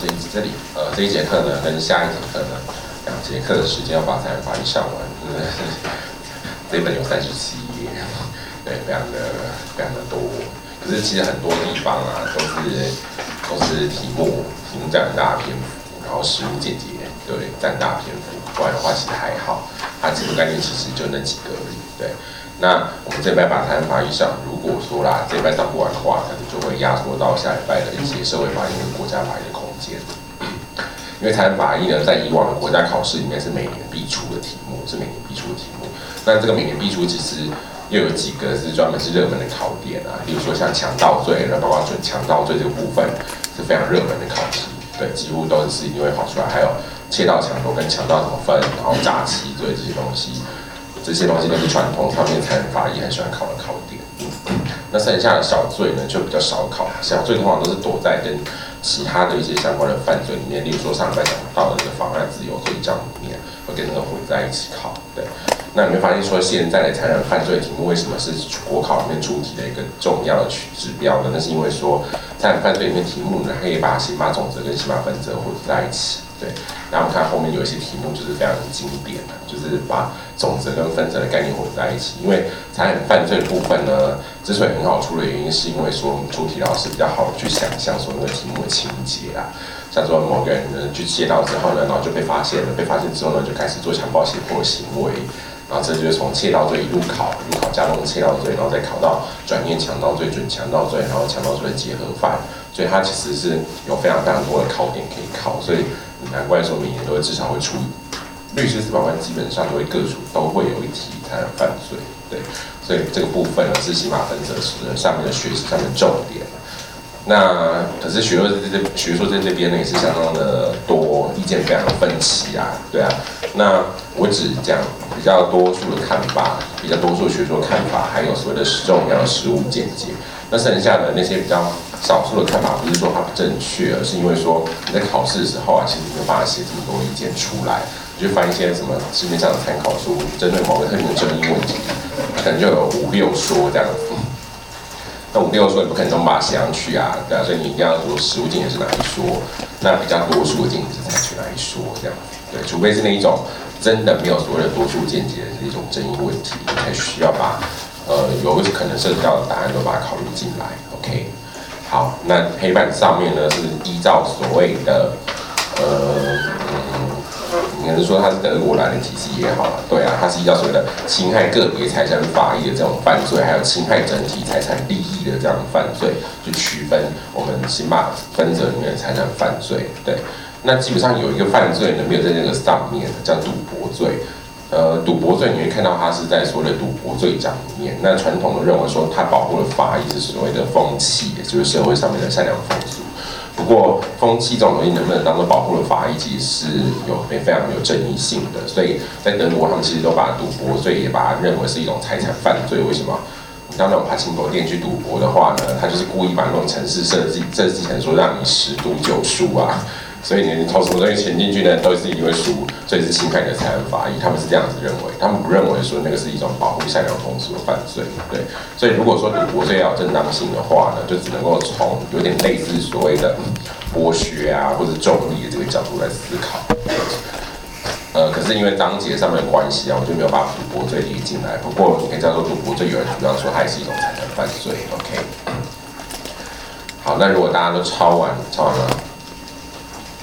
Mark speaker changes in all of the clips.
Speaker 1: 这一这里呃这一节课呢跟下一节课呢两节课的时间要把财产法律上完，真的是这本有三十七页，对，非常的非常的多。可是其实很多地方啊都是都是题目题目占很大篇幅，然后实务见解对占大篇幅，不然的话其实还好，它基本概念其实就那几个而已，对。那我们这拜把财产法律上，如果说啦这拜上不完的话，可能就会压缩到下礼拜的一些社会法律跟国家法律的空因为财产法医呢，在以往的国家考试里面是每年必出的题目，是每年必出的题目。那这个每年必出其实又有几个是专门是热门的考点啊，比如说像强盗罪，然后包括准强盗罪这个部分是非常热门的考题，对，几乎都是一定会跑出来。还有窃盗、抢夺跟强盗怎么分，然后诈欺罪这些东西。这些东西都是传统上面财产法医很喜欢考的考点。那剩下的小罪呢，就比较少考。小罪通常都是躲在跟其他的一些相关的犯罪里面，例如说上礼拜讲到的这个妨碍自由罪章里面，会跟那个混在一起考。对，那你会发现说，现在的财产犯罪题目为什么是国考里面出题的一个重要的指标呢？那是因为说，财产犯罪里面题目呢，可以把刑法总则跟刑法分则混在一起。对，然后我们看后面有一些题目就是非常经典的，就是把总则跟分则的概念混在一起。因为财产犯罪部分呢，之所以很好出的原因，是因为说我们出题老师比较好去想象说那个题目的情节啊，像说某个人呢去窃盗之后呢，然后就被发现了，被发现之后呢就开始做强暴胁迫行为，然后这就是从窃盗罪一路考，一路考加重窃盗罪，然后再考到转念强盗罪、准强盗罪，然后强盗罪的结合犯，所以它其实是有非常非常多的考点可以考，所以。难怪说每年都会至少会出律师四百万，基本上都会各处都会有一题财产犯罪，对，所以这个部分呢是刑法分则上面的学习上面重点。那可是学说在这学术在这边呢也是相当的多，意见非常的分歧啊，对啊。那我只讲比较多数的看法，比较多数学说看法，还有所谓的重要的实务见解。那剩下的那些比较少数的看法，不是说它不正确，而是因为说你在考试的时候啊，其实没有办法写这么多意见出来，去翻一些什么市面上的参考书，针对某个特定的争议问题，可能就有五六说这样。那五六说你不可能都把它写上去啊，对啊，所以你一定要说实物见解是哪一说，那比较多数的见解是采取哪一说这样，对，除非是那一种真的没有所谓的多数见解的一种争议问题，才需要把。呃，有可能涉及到的答案都把它考虑进来，OK。好，那黑板上面呢是依照所谓的，呃，你可能说它是德国来的体系也好，对啊，它是依照所谓的侵害个别财产法益的这种犯罪，还有侵害整体财产利益的这样犯罪，去区分我们刑法分则里面的财产犯罪。对，那基本上有一个犯罪呢，没有在这个上面，叫赌博罪。呃，赌博罪你会看到它是在所谓的赌博罪章里面。那传统的认为说它保护的法益是所谓的风气，也就是社会上面的善良风俗。不过风气这种东西能不能当做保护的法益，其实是有非非常有争议性的。所以在德国，他们其实都把赌博所以也把它认为是一种财产犯罪。为什么？你到那种爬青博店去赌博的话呢，他就是故意把那种城市设计设计成说让你十赌九输啊。所以你投什么东西钱进去呢，都是因为输，所以是侵害你的财产法益。他们是这样子认为，他们不认为说那个是一种保护善良风俗的犯罪。对，所以如果说赌博罪要有正当性的话呢，就只能够从有点类似所谓的剥削啊或者重利的这个角度来思考。呃，可是因为章节上面的关系啊，我就没有把赌博罪列进来。不过你可以叫做赌博罪，有人主张说它也是一种财产犯罪。OK，好，那如果大家都抄完，抄完了。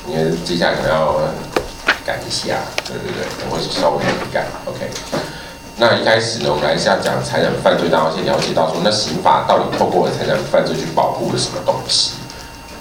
Speaker 1: 因为接下来可能要改一下，对对对，我会稍微改，OK。那一开始呢，我们还是要讲财产犯罪，然后先了解到说，那刑法到底透过财产犯罪去保护了什么东西？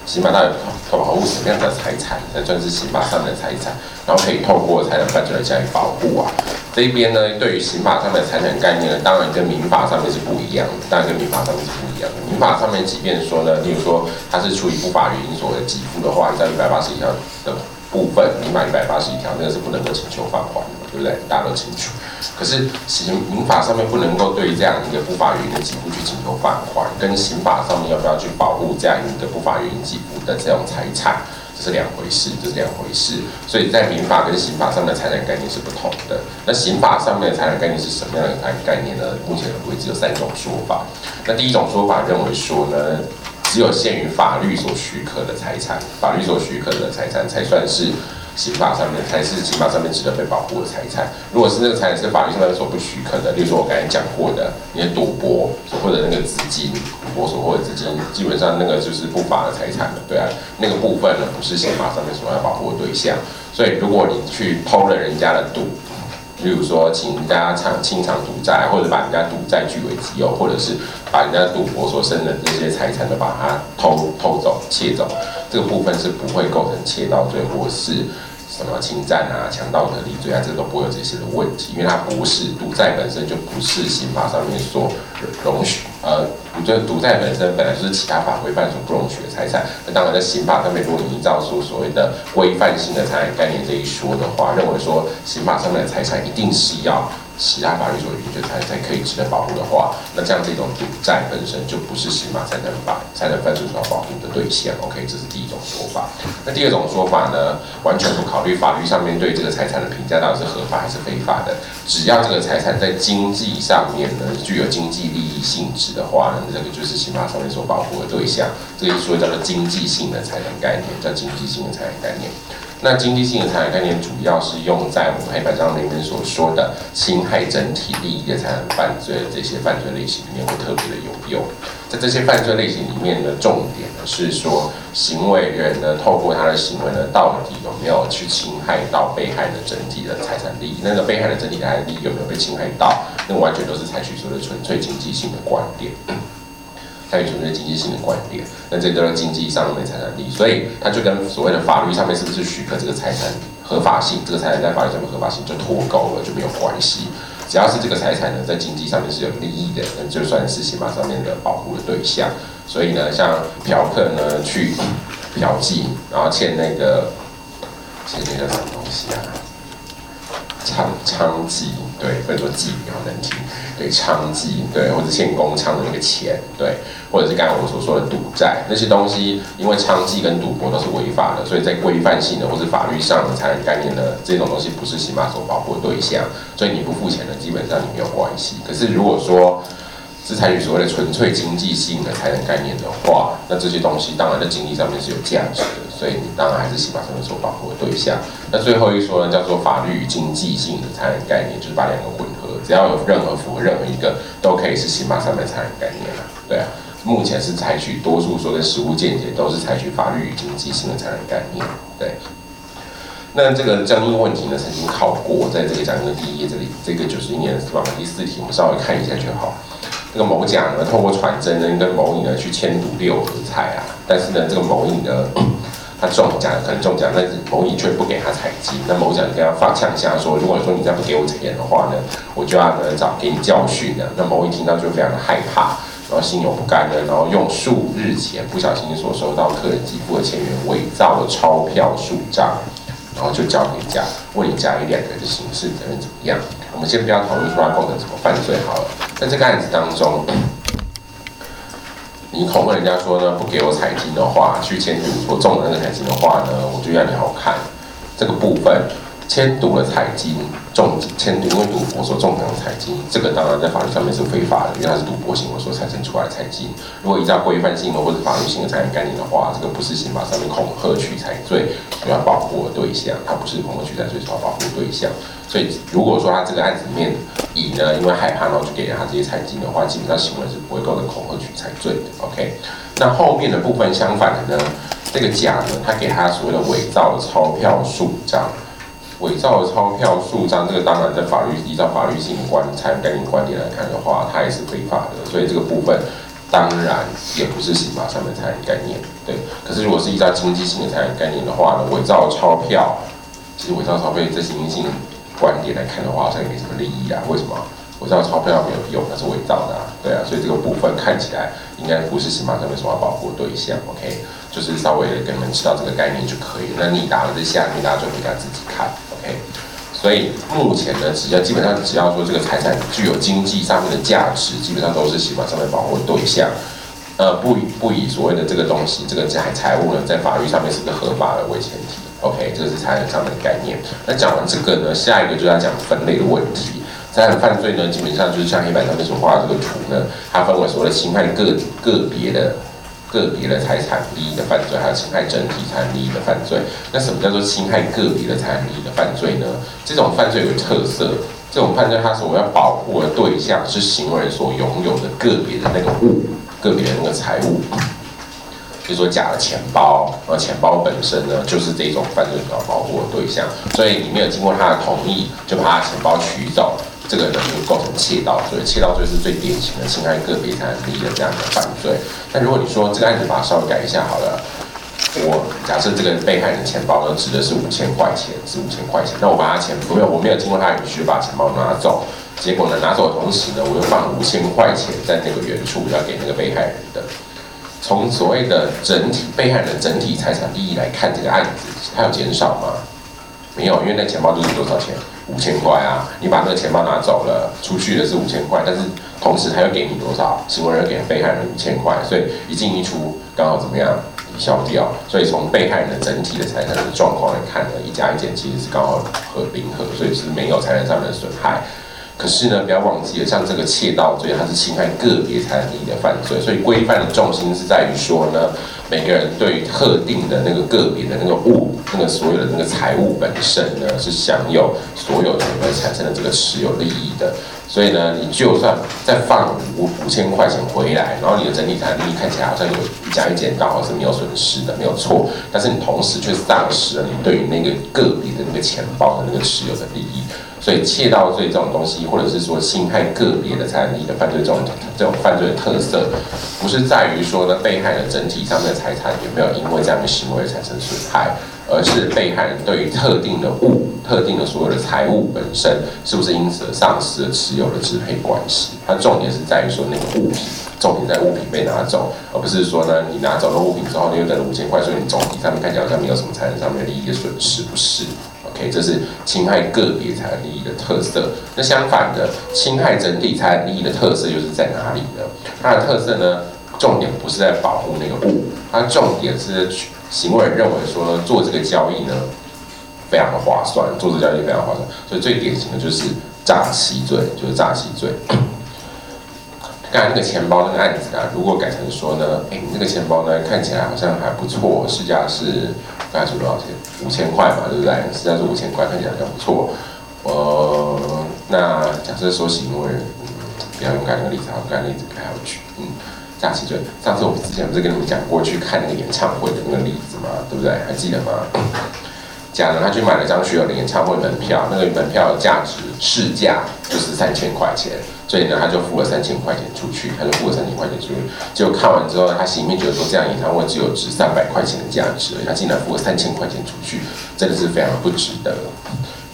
Speaker 1: 刑法到底保护什么样的财产才算是刑法上的财产？然后可以透过财产犯罪来加以保护啊？这一边呢，对于刑法上面的财产概念呢，当然跟民法上面是不一样的，当然跟民法上面是不一样的。民法上面即便说呢，例如说它是出于不法原因所给付的话，在一百八十一条的部分，民法一百八十一条那个是不能够请求返还的，对不对？大家都清楚。可是刑民法上面不能够对这样一个不法原因的给付去请求返还，跟刑法上面要不要去保护这样一个不法原因给付的这种财产。这是两回事，这是两回事，所以在民法跟刑法上的财产概念是不同的。那刑法上面的财产概念是什么样的财概念呢？目前为止有三种说法。那第一种说法认为说呢，只有限于法律所许可的财产，法律所许可的财产才算是。刑法上面才是刑法上面值得被保护的财产。如果是那个财产是法律上面所不许可的，例如说我刚才讲过的你的赌博所获得那个资金，赌博所获的资金，基本上那个就是不法的财产了，对啊，那个部分呢不是刑法上面所要保护的对象。所以如果你去偷了人家的赌，例如说请人家偿清偿赌债，或者把人家赌债据为己有，或者是把人家赌博所生的这些财产都把它偷偷走、窃走，这个部分是不会构成窃盗罪，或是。什么侵占啊、强盗的利罪啊，这都不会有这些的问题，因为它不是赌债本身就不是刑法上面所容许。呃，我觉得赌债本身本来就是其他法规范所不容许的财产。那当然，在刑法上面，如果你依照出所谓的规范性的财产概念这一说的话，认为说刑法上面的财产一定是要。其他法律所允许才才可以值得保护的话，那这样这种赌债本身就不是刑法才能法才能犯罪所要保护的对象。OK，这是第一种说法。那第二种说法呢，完全不考虑法律上面对这个财产的评价到底是合法还是非法的，只要这个财产在经济上面呢具有经济利益性质的话呢，这个就是刑法上面所保护的对象。这个一说叫做经济性的财产概念，叫经济性的财产概念。那经济性的财产概念主要是用在我们黑板上里面所说的侵害整体利益的财产犯罪这些犯罪类型里面会特别的有用。在这些犯罪类型里面的重点呢是说，行为人呢透过他的行为呢，到底有没有去侵害到被害的整体的财产利益？那个被害的整体财产利益有没有被侵害到？那完全都是采取所谓的纯粹经济性的观点。它有纯粹经济性的观点，那这都是经济上面的财产利益，所以它就跟所谓的法律上面是不是许可这个财产合法性，这个财产在法律上面合法性就脱钩了，就没有关系。只要是这个财产呢，在经济上面是有利益的，那就算是刑法上面的保护的对象。所以呢，像嫖客呢去嫖妓，然后欠那个 欠那个什么东西啊？娼娼妓，对，不能说妓比较难听，对，娼妓，对，或者欠公娼的那个钱，对，或者是刚才我们所说的赌债，那些东西，因为娼妓跟赌博都是违法的，所以在规范性的或是法律上的财产概念呢，这种东西不是刑法所保护的对象，所以你不付钱的，基本上你没有关系。可是如果说，是采取所谓的纯粹经济性的财产概念的话，那这些东西当然在经济上面是有价值的，所以你当然还是刑法上面所保护的对象。那最后一说呢，叫做法律与经济性的财产概念，就是把两个混合，只要有任何符合任何一个，都可以是刑法上面财产概念了。对啊，目前是采取多数说的实物见解都是采取法律与经济性的财产概念。对，那这个争议问题呢，曾经考过，在这个讲义的第一页这里，这个九十一年是吧？第四题，我们稍微看一下就好。这个某甲呢，透过传真呢，跟某乙呢去签赌六合彩啊，但是呢，这个某乙呢，他中奖可能中奖，但是某乙却不给他彩金，那某甲就跟他放呛下说，如果说你再不给我钱的话呢，我就要呢找给你教训的。那某乙听到就非常的害怕，然后心有不甘的，然后用数日前不小心所收到客人寄付的千元伪造的钞票数张。然后就交给甲，问你甲乙两个人的刑事责任怎么样？我们先不要讨论说他构成什么犯罪好了。在这个案子当中，你恐吓人家说呢，不给我彩金的话，去签赌说中了那个彩金的话呢，我就要你好看。这个部分。签赌了彩金中签赌，因为赌博所中奖的彩金，这个当然在法律上面是非法的，因为它是赌博行为所产生出来的彩金。如果依照规范性的或者法律性的财产概念的话，这个不是刑法上面恐吓取财罪所要保护的对象，它不是恐吓取财罪所要保护的对象。所以如果说他这个案子里面乙呢，因为害怕然后就给了他这些彩金的话，基本上行为是不会构成恐吓取财罪的。OK，那后面的部分相反的呢，这个甲呢，他给他所谓的伪造的钞票数张。伪造的钞票数张，这个当然在法律依照法律性观财产概念观点来看的话，它也是非法的，所以这个部分当然也不是刑法上面财产概念。对，可是如果是依照经济性的财产概念的话呢，伪造钞票，其实伪造钞票这经济性观点来看的话，好像也没什么利益啊。为什么？伪造钞票没有用，那是伪造的啊。对啊，所以这个部分看起来应该不是刑法上面所要保护对象。OK，就是稍微跟你们知道这个概念就可以。那你答了这下面，大家就回家自己看。所以目前呢，只要基本上只要说这个财产具有经济上面的价值，基本上都是刑法上面保护对象。呃，不以不以所谓的这个东西，这个财财物呢，在法律上面是个合法的为前提。OK，这个是财产上面的概念。那讲完这个呢，下一个就要讲分类的问题。财产犯罪呢，基本上就是像黑板上面所画的这个图呢，它分为所谓的侵犯个个别的。个别的财产利益的犯罪，还有侵害整体财产利益的犯罪。那什么叫做侵害个别的财产利益的犯罪呢？这种犯罪有特色，这种犯罪它所要保护的对象是行为人所拥有的个别的那个物，个别的那个财物。比如说假的钱包，而钱包本身呢，就是这种犯罪所要保护的对象，所以你没有经过他的同意就把他钱包取走，这个呢就构成窃盗罪。窃盗罪是最典型的侵害个别财产利益的这样的犯罪。但如果你说这个案子把它稍微改一下好了，我假设这个被害人钱包呢指的是五千块钱，是五千块钱，那我把他钱没有，我没有经过他允许把钱包拿走，结果呢拿走的同时呢，我又放五千块钱在那个原处要给那个被害人的。从所谓的整体被害人整体财产利益来看，这个案子它有减少吗？没有，因为那钱包就是多少钱？五千块啊！你把那个钱包拿走了，出去的是五千块，但是同时他又给你多少？行为人给被害人五千块，所以一进一出刚好怎么样抵消掉？所以从被害人的整体的财产的状况来看呢，一加一减其实是刚好和零和，所以是没有财产上面的损害。可是呢，不要忘记了，像这个窃盗罪，它是侵害个别财产利益的犯罪，所以规范的重心是在于说呢，每个人对于特定的那个个别的那个物，那个所有的那个财物本身呢，是享有所有权而产生的这个持有利益的。所以呢，你就算再放五五千块钱回来，然后你的整体财产利益看起来好像有一加一减，刚好是没有损失的，没有错。但是你同时却丧失了你对于那个个别的那个钱包的那个持有的利益。所以窃盗罪这种东西，或者是说侵害个别的财产利益的犯罪，这种这种犯罪的特色，不是在于说呢被害人整体上面的财产有没有因为这样的行为产生损害。而是被害人对于特定的物、特定的所有的财物本身，是不是因此丧失了持有的支配关系？它重点是在于说那个物品，重点在物品被拿走，而不是说呢你拿走了物品之后，你又得了五千块，所以你总体上面看起来好像没有什么财产上面的利益的损失，不是？OK，这是侵害个别财产利益的特色。那相反的，侵害整体财产利益的特色又是在哪里呢？它的特色呢，重点不是在保护那个物，它重点是。行为人认为说做这个交易呢，非常的划算，做这个交易非常划算，所以最典型的就是诈欺罪，就是诈欺罪。刚才那个钱包那个案子啊，如果改成说呢，哎，你那个钱包呢看起来好像还不错，市价是刚才说多少钱？五千块嘛，对不对？实在是五千块，看起来还不错。呃，那假设说行为，嗯，不要用刚才那个例子，我刚才例子不太好举，嗯。假期就，上次我们之前不是跟你们讲过去看那个演唱会的那个例子嘛？对不对？还记得吗？假如他去买了张学友的演唱会门票，那个门票的价值市价就是三千块钱，所以呢，他就付了三千块钱出去，他就付了三千块钱出去。结果看完之后，他心里面觉得说，这样演唱会只有值三百块钱的价值，他竟然付了三千块钱出去，真的是非常不值得。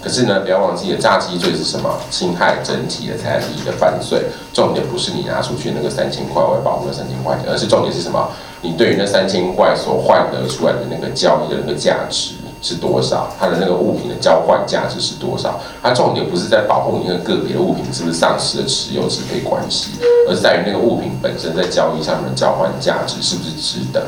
Speaker 1: 可是呢，不要忘记了，诈欺罪是什么？侵害整体的财产利益的犯罪。重点不是你拿出去那个三千块，我要保护那三千块钱，而是重点是什么？你对于那三千块所换得出来的那个交易的那个价值。是多少？它的那个物品的交换价值是多少？它重点不是在保护你那个个别的物品是不是丧失了持有支配关系，而是在于那个物品本身在交易上面的交换价值是不是值得？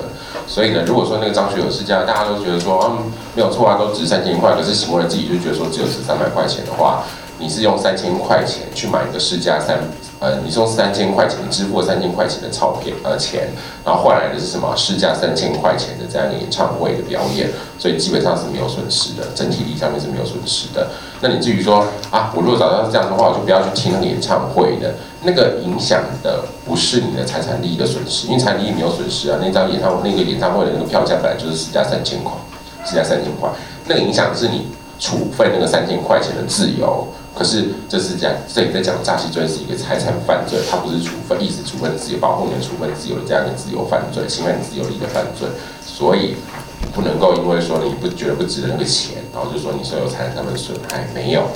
Speaker 1: 所以呢，如果说那个张学友是这样，大家都觉得说，嗯，没有错啊，都值三千块，可是行为人自己就觉得说只有值三百块钱的话。你是用三千块钱去买一个市价三，呃，你用三千块钱支付了三千块钱的钞票呃钱，然后换来的是什么？市价三千块钱的这样一个演唱会的表演，所以基本上是没有损失的，整体利益上面是没有损失的。那你至于说啊，我如果找到是这样的话，我就不要去听那个演唱会的，那个影响的不是你的财产利益的损失，因为财产利益没有损失啊，那张演唱会那个演唱会的那个票价本来就是市价三千块，市价三千块，那个影响是你处分那个三千块钱的自由。可是这是讲，这里在讲诈欺罪是一个财产犯罪，它不是处分意思处分自由，保护你的处分自由的这样一个自由犯罪，侵犯你自由利益的犯罪，所以不能够因为说你不觉得不值得那个钱，然后就说你所有财产上面损害没有。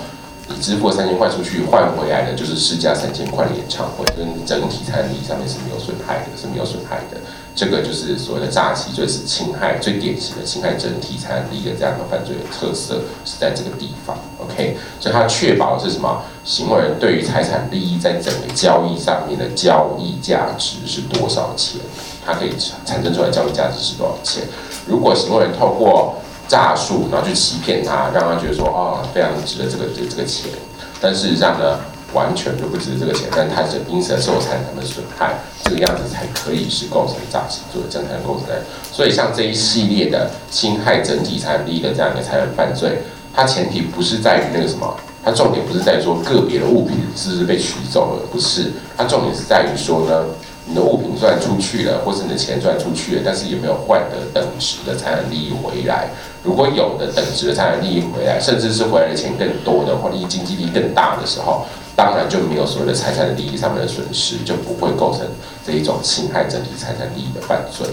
Speaker 1: 你支付三千块出去换回来的，就是市价三千块的演唱会，跟整体财产利益上面是没有损害的，是没有损害的。这个就是所谓的诈欺，就是侵害最典型的侵害整体财产利益的这样的犯罪的特色是在这个地方。OK，所以它确保是什么？行为人对于财产利益在整个交易上面的交易价值是多少钱？它可以产生出来交易价值是多少钱？如果行为人透过诈术，然后去欺骗他，让他觉得说，哦，非常值得这个这这个钱。但事实上呢，完全就不值这个钱，但它是因此而受财产的损害，这个样子才可以是构成诈欺罪，这样才能构成。所以像这一系列的侵害整体财产利益的这样一个财产犯罪，它前提不是在于那个什么，它重点不是在于说个别的物品是不是被取走了，不是，它重点是在于说呢。你的物品赚出去了，或是你的钱赚出去了，但是有没有换得等值的财产利益回来？如果有的等值的财产利益回来，甚至是回来的钱更多的，或利益经济力更大的时候，当然就没有所谓的财产的利益上面的损失，就不会构成这一种侵害整体财产利益的犯罪。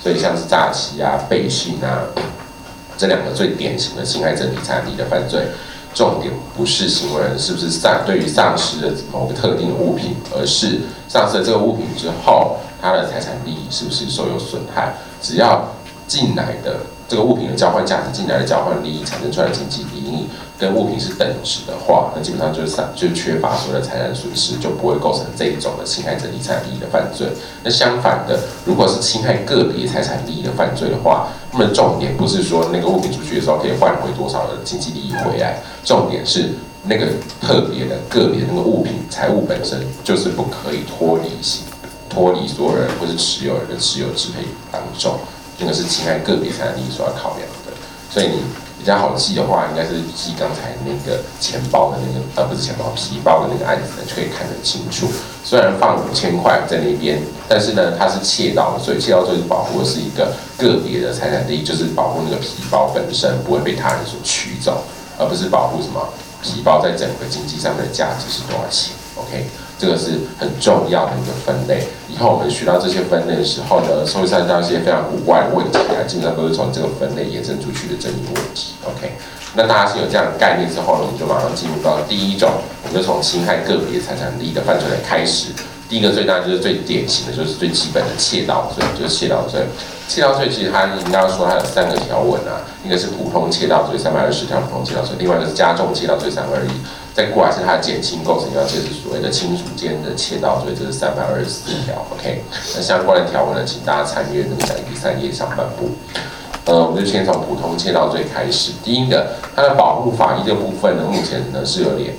Speaker 1: 所以像是诈欺啊、背信啊这两个最典型的侵害整体财产利益的犯罪。重点不是行为人是不是丧对于丧失的某个特定的物品，而是丧失了这个物品之后，他的财产利益是不是受有损害？只要进来的。这个物品的交换价值进来的交换利益产生出来的经济利益跟物品是等值的话，那基本上就是散就缺乏所谓的财产损失，就不会构成这一种的侵害整体财产利益的犯罪。那相反的，如果是侵害个别财产利益的犯罪的话，那么重点不是说那个物品出去的时候可以换回多少的经济利益回来，重点是那个特别的个别那个物品财物本身就是不可以脱离脱离所有人或是持有人的持有支配当中。那个是侵害个别财产利益所要考量的，所以你比较好记的话，应该是记刚才那个钱包的那个，呃，不是钱包，皮包的那个案子呢，就可以看得清楚。虽然放五千块在那边，但是呢，它是窃盗，所以窃盗罪是保护的是一个个别的财产利益，就是保护那个皮包本身不会被他人所取走，而不是保护什么皮包在整个经济上面的价值是多少钱。OK。这个是很重要的一个分类。以后我们学到这些分类的时候呢，会涉及到一些非常古怪的问题啊，基本上都是从这个分类延伸出去的争议问题。OK，那大家是有这样的概念之后呢，我们就马上进入到第一种，我们就从侵害个别财产利益的犯罪来开始。第一个罪当然就是最典型的，就是最基本的窃盗罪，就是窃盗罪。窃盗罪其实它应该说它有三个条文啊，一个是普通窃盗罪三百二十条普通窃盗罪，另外一个是加重窃盗罪三二一。再过来是它的减轻构成要件是所谓的亲属间的窃盗罪，这是三百二十四条。OK，那相关的条文呢，请大家参阅那个在第三页上半部。呃，我们就先从普通窃盗罪开始。第一个，它的保护法益的部分呢，目前呢是有点，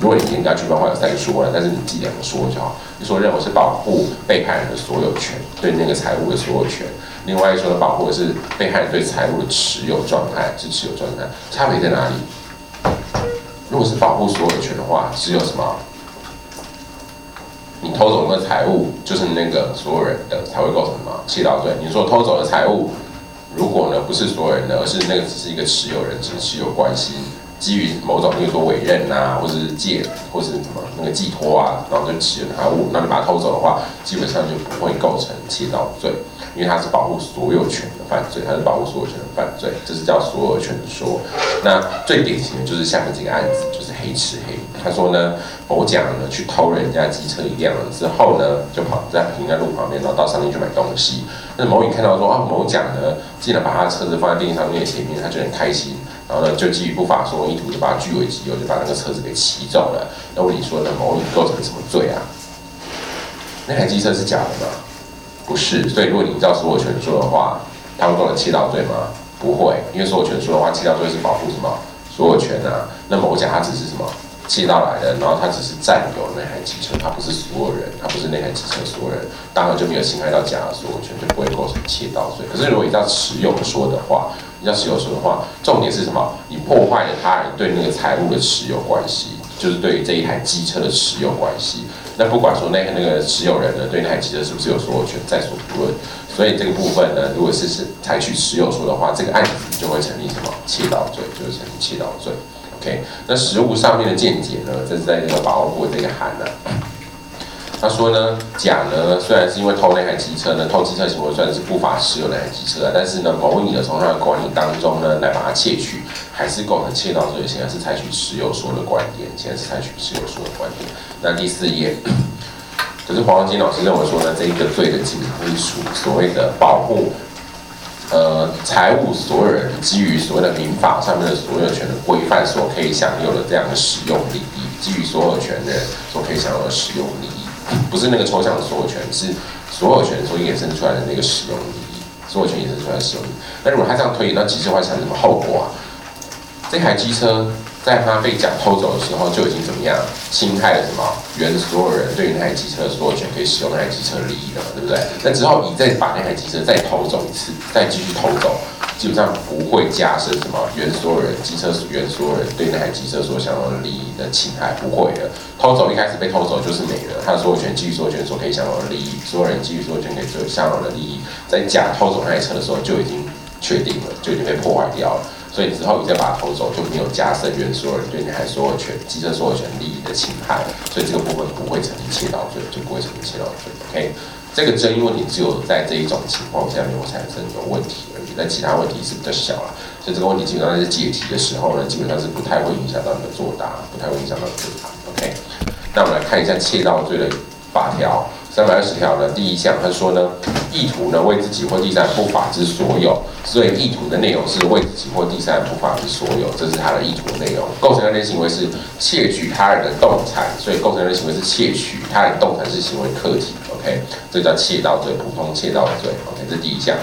Speaker 1: 如果你严格去分话有三说了，但是你记两说就好。一说认为是保护被害人的所有权，对那个财物的所有权；另外一说呢，保护的是被害人对财物的持有状态，是持有状态，差别在哪里？如果是保护所有权的话，只有什么？你偷走那个财物，就是那个所有人的才会构成什么窃盗罪。你说偷走的财物，如果呢不是所有人的，而是那个只是一个持有人，只是持有关系，基于某种，比如说委任呐，或者是借，或是什么那个寄托啊，然后就持有财物，那你把它偷走的话，基本上就不会构成窃盗罪。因为它是保护所有权犯罪，它是保护所有权的犯罪，这是叫所有权说。那最典型的就是下面这个案子，就是黑吃黑。他说呢，某甲呢去偷人家机车一辆了之后呢，就跑在停在路旁边，然后到商店去买东西。那某乙看到说啊，某甲呢竟然把他车子放在便利商店前面，他就很开心，然后呢就基于不法所用意图，就把他据为己有，就把那个车子给骑走了。那问你说呢，某乙构成什么罪啊？那台机车是假的吗？不是，所以如果你知道所有权说的话，他会构成窃盗罪吗？不会，因为所有权说的话，窃盗罪是保护什么所有权啊？那么我甲他只是什么窃盗来的，然后他只是占有那台机车，他不是所有人，他不是那台机车所有人，当然就没有侵害到甲的所有权，就不会构成窃盗罪。可是如果你照持有说的话，你照持有说的话，重点是什么？你破坏了他人对那个财物的持有关系，就是对于这一台机车的持有关系。那不管说那那个持有人呢，对那台机车是不是有所有权，在所不论。所以这个部分呢，如果是是采取持有说的话，这个案子就会成立什么窃盗罪，就是成立窃盗罪。OK，那实物上面的见解呢，这是在那个保护部这个函呢，他说呢，甲呢虽然是因为偷那台机车呢，偷机车行为算是不法持有那台机车啊，但是呢，某乙的从他的管理当中呢来把它窃取。还是构成窃盗罪，现在是采取持有说的观点，现在是采取持有说的观点。那第四页，可是黄文金老师认为说呢，这一个罪的基本上是属所谓的保护，呃，财务所有人基于所谓的民法上面的所有权的规范所可以享有的这样的使用利益，基于所有权人所可以享有的使用利益，不是那个抽象的所有权，是所有权所衍生出来的那个使用利益，所有权衍生出来的使用利益。那如果他这样推，那其实会产生什么后果啊？这台机车在他被甲偷走的时候，就已经怎么样侵害了什么原所有人对于那台机车的所有权，可以使用那台机车的利益了，对不对？那之后乙再把那台机车再偷走一次，再继续偷走。基本上不会加深什么原所有人机车原所有人对那台机车所享有的利益的侵害，不会的。偷走一开始被偷走就是没了，他的所有权基于所有权所可以享有的利益，所有人基于所有权可以享有的利益，在甲偷走那台车的时候就已经确定了，就已经被破坏掉了。所以之后你再把它偷走，就没有加深原所有人对你还所有权机车所有权利益的侵害，所以这个部分不会成立窃盗罪，就不会成立窃盗罪。OK。这个争议问题只有在这一种情况下面产生有问题而已，但其他问题是比较小了。所以这个问题基本上在解题的时候呢，基本上是不太会影响到你的作答，不太会影响到你的作答。OK，那我们来看一下窃盗罪的法条。三百二十条的第一项，他说呢，意图呢为自己或第三不法之所有，所以意图的内容是为自己或第三不法之所有，这是他的意图的内容。构成的类行为是窃取他人的动产，所以构成的类行为是窃取他人动产是行为客体。OK，这叫窃盗罪，普通窃盗罪。OK，这第一项。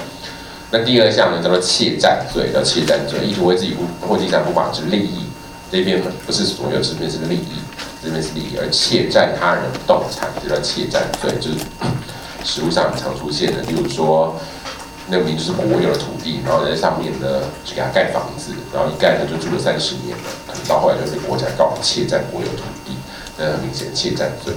Speaker 1: 那第二项呢，叫做窃占罪，叫窃占罪，意图为自己或第三不法之利益，这边不是所有，这边是利益。这边是利益，而窃占他人动产，这叫窃占罪，就是 实物上常出现的。例如说，那明明就是国有的土地，然后在上面呢去给他盖房子，然后一盖呢就住了三十年了，可能到后来就被国家告窃占国有土地，那很明显窃占罪。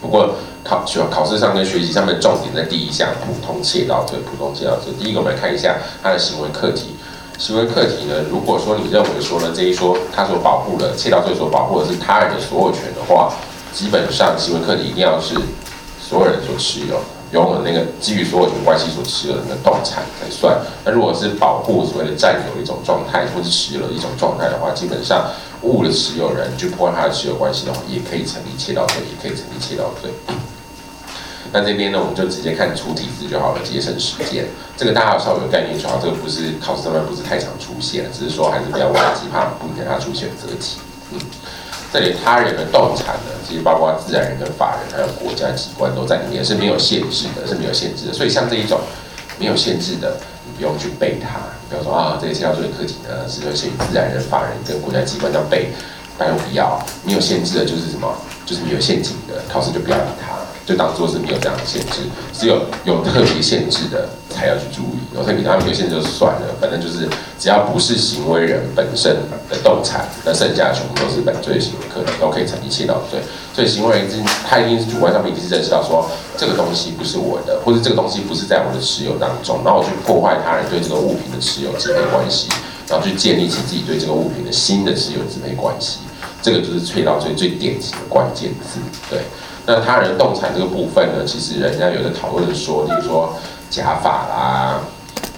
Speaker 1: 不过考学考试上跟学习上面重点在第一项普通窃盗罪，普通窃盗罪。第一个我们来看一下他的行为课题。行为客体呢？如果说你认为说呢这一说他所保护的窃盗罪所保护的是他人的所有权的话，基本上行为客体一定要是所有人所持有，拥有那个基于所有权关系所持有的那个动产才算。那如果是保护所谓的占有一种状态，或是持有的一种状态的话，基本上物的持有人就破坏他的持有关系的话，也可以成立窃盗罪，也可以成立窃盗罪。那这边呢，我们就直接看出题字就好了，节省时间。这个大家稍微有概念就好。这个不是考试上面不是太常出现，只是说还是不要忘记，怕不给它出选择题。嗯，这里他人的动产呢，其实包括自然人跟法人，还有国家机关都在里面，是没有限制的，是没有限制的。所以像这一种没有限制的，你不用去背它。比如说啊，这些要做的课题呢，是要限于自然人、法人跟国家机关要背，大家不要。没有限制的，就是什么？就是没有陷阱的，考试就不要理它。就当做是没有这样的限制，只有有特别限制的才要去注意。有特别他没有限制就算了，反正就是只要不是行为人本身的动产，那剩下的全部都是本罪行为可能都可以成立窃盗罪。所以行为人他一定是主观上面一定是认识到说这个东西不是我的，或者这个东西不是在我的持有当中，然后去破坏他人对这个物品的持有支配关系，然后去建立起自己对这个物品的新的持有支配关系。这个就是窃盗罪最典型的关键字，对。那他人动产这个部分呢，其实人家有的讨论说，比如说假发啦，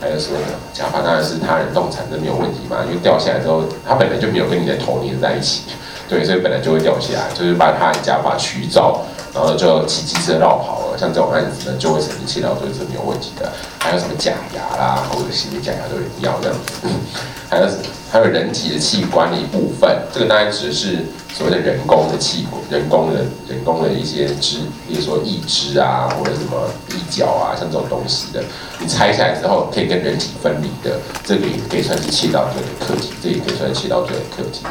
Speaker 1: 还有什么假发当然是他人动产，这没有问题嘛，因为掉下来之后，他本来就没有跟你的头连在一起，对，所以本来就会掉下来，就是把他假发取走，然后就骑机车绕跑了，像这种案子呢，就会成立窃盗罪是没有问题的。还有什么假牙啦，或者洗假牙都要这样子，还有还有人体的器官的一部分，这个当然只是所谓的人工的器官，人工的人工的一些肢，比如说义肢啊，或者什么义脚啊，像这种东西的，你拆下来之后可以跟人体分离的，这个也可以算是窃盗罪的课题，这也可以算是窃盗罪的课题。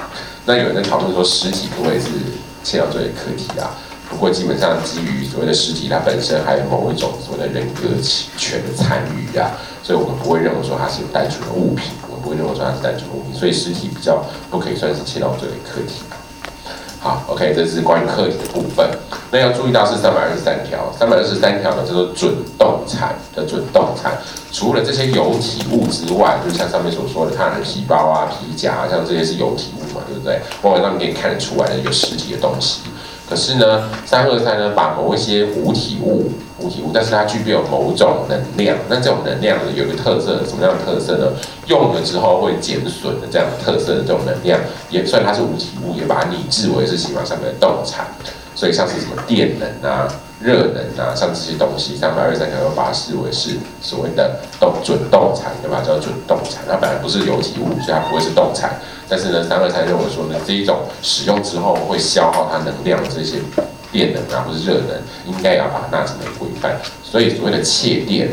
Speaker 1: 那有人在讨论说，尸体不会是窃盗罪的课题啊？不过基本上基于所谓的实体，它本身还有某一种所谓的人格权的参与啊，所以我们不会认为说它是单纯的物品，我们不会认为说它是单纯物品，所以实体比较不可以算是切到罪的课题。好，OK，这是关于课题的部分。那要注意到是三百二十三条，三百二十三条呢叫做准动产的准动产，除了这些有体物之外，就像上面所说的，它的皮包啊、皮夹，像这些是有体物嘛，对不对？包括让你可以看得出来的一个实体的东西。可是呢，三二三呢，把某一些无体物、无体物，但是它具备有某种能量。那这种能量呢，有个特色，什么样的特色呢？用了之后会减损的这样的特色的这种能量，也算它是无体物，也把它拟制为是刑法上面的动产。所以像是什么电能啊、热能啊，像这些东西，三百二十三可能把它视为是所谓的动准动产，对吧？叫准动产。它本来不是有体物，所以它不会是动产。但是呢，三二三认为说呢，这一种使用之后会消耗它能量的这些电能啊，或是热能，应该要把它纳成为规范。所以所谓的窃电，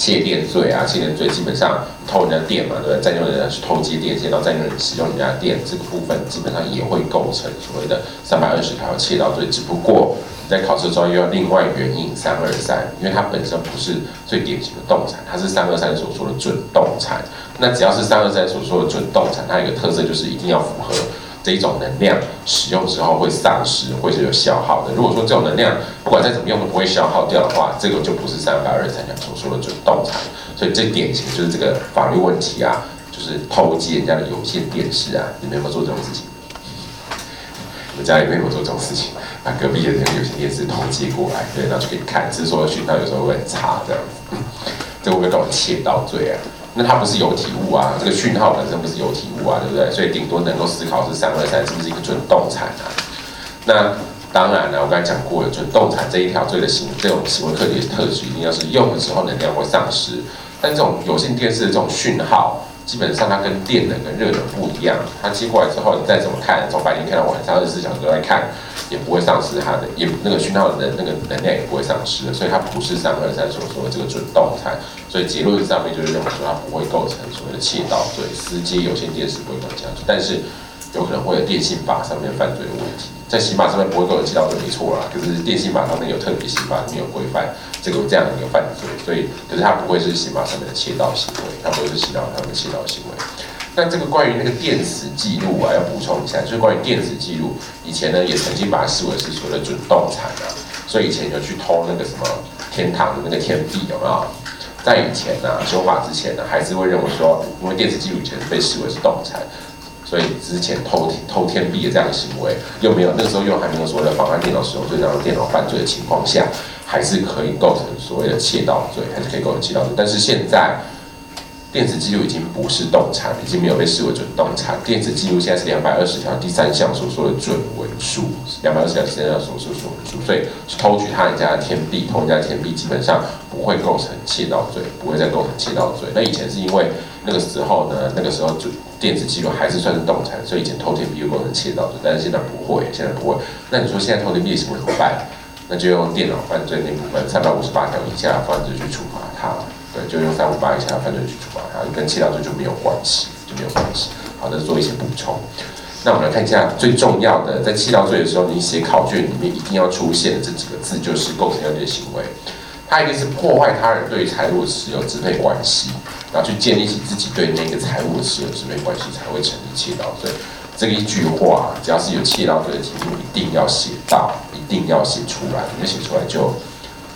Speaker 1: 窃电罪啊，窃电罪基本上偷人家电嘛，对不对？占用人家去偷接电线，然后占用人使用人家电，这个部分基本上也会构成所谓的三百二十条窃盗罪。只不过在考试中又要另外援引三二三，因为它本身不是最典型的动产，它是三二三所说的准动产。那只要是三二三所说的准动产，它有一个特色就是一定要符合。这一种能量使用之后会丧失，会是有消耗的。如果说这种能量不管再怎么用都不会消耗掉的话，这个就不是三百二三条所说的准动产。所以最典型就是这个法律问题啊，就是偷接人家的有线电视啊，你们有没有做这种事情？你们家里没有做这种事情？把隔壁的人有线电视偷接过来，对，然后就可以看，只是说讯号有时候会很差这样子，这会不会搞窃盗罪啊？那它不是有体物啊，这个讯号本身不是有体物啊，对不对？所以顶多能够思考是三二三是不是一个准动产啊？那当然了，我刚才讲过了，准动产这一条罪的行这种行为特点特质，一定要是用的时候能量会丧失。但这种有线电视的这种讯号，基本上它跟电能跟热能不一样，它接过来之后，你再怎么看，从白天看到晚上二十四小时都在看。也不会丧失它的，也那个讯号的那个能量也不会丧失的，所以它不是三二三所说的这个准动产，所以结论上面就是认为说它不会构成所谓的窃盗罪，私接有线电视不会构成这样子，但是有可能会有电信法上面犯罪的问题，在刑法上面不会构成窃盗罪没错啦，可是电信法上面有特别刑法里面有规范这个这样的一个犯罪，所以可是它不会是刑法上面的窃盗行为，它不会是刑法上面的窃盗行为。那这个关于那个电子记录啊，要补充一下，就是关于电子记录，以前呢也曾经把它视为是所谓的准动产啊，所以以前有去偷那个什么天堂的那个天币，有没有？在以前呢修法之前呢，还是会认为说，因为电子记录以前被视为是动产，所以之前偷偷天币的这样的行为，又没有那时候又还没有所谓的妨碍电脑使用罪这样的电脑犯罪的情况下，还是可以构成所谓的窃盗罪，还是可以构成窃盗罪，但是现在。电子记录已经不是动产，已经没有被视为准动产。电子记录现在是两百二十条第三项所说的准文书，两百二十条第三项所说的准文书，所以偷取他人家的天币，偷人家天币基本上不会构成窃盗罪，不会再构成窃盗罪。那以前是因为那个时候呢，那个时候就电子记录还是算是动产，所以以前偷天币会构成窃盗罪，但是现在不会，现在不会。那你说现在偷天币什么怎么办？那就用电脑犯罪那部分三百五十八条以下的犯罪去处罚他。对，就用三五八以下的犯罪去处罚他，跟窃盗罪就没有关系，就没有关系。好的，做一些补充。那我们来看一下最重要的，在窃盗罪的时候，你写考卷里面一定要出现的这几个字，就是构成要件行为。它一定是破坏他人对财物持有支配关系，然后去建立起自己对那个财物持有支配关系，才会成立窃盗罪。这一句话，只要是有窃盗罪的题目，一定要写到，一定要写出来。没写出来就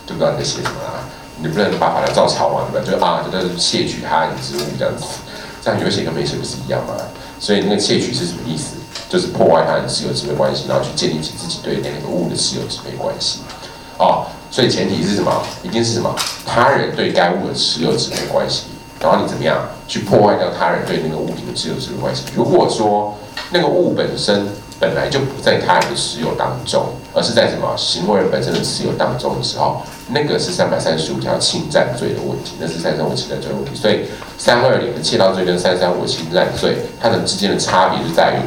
Speaker 1: 就不知道你在写什么了。你不能把法条照抄完对吧？就啊，就在窃取他人之物这样子，这样有写跟没写不是一样吗？所以那个窃取是什么意思？就是破坏他人私有支配关系，然后去建立起自己对那个物的私有支配关系。哦，所以前提是什么？一定是什么？他人对该物的持有支配关系，然后你怎么样去破坏掉他人对那个物品的持有支配关系？如果说那个物本身本来就不在他人的持有当中，而是在什么行为人本身的持有当中的时候。那个是三百三十五条侵占罪的问题，那是三三五侵占罪的问题。所以三二零的窃盗罪跟三三五侵占罪，它的之间的差别就在于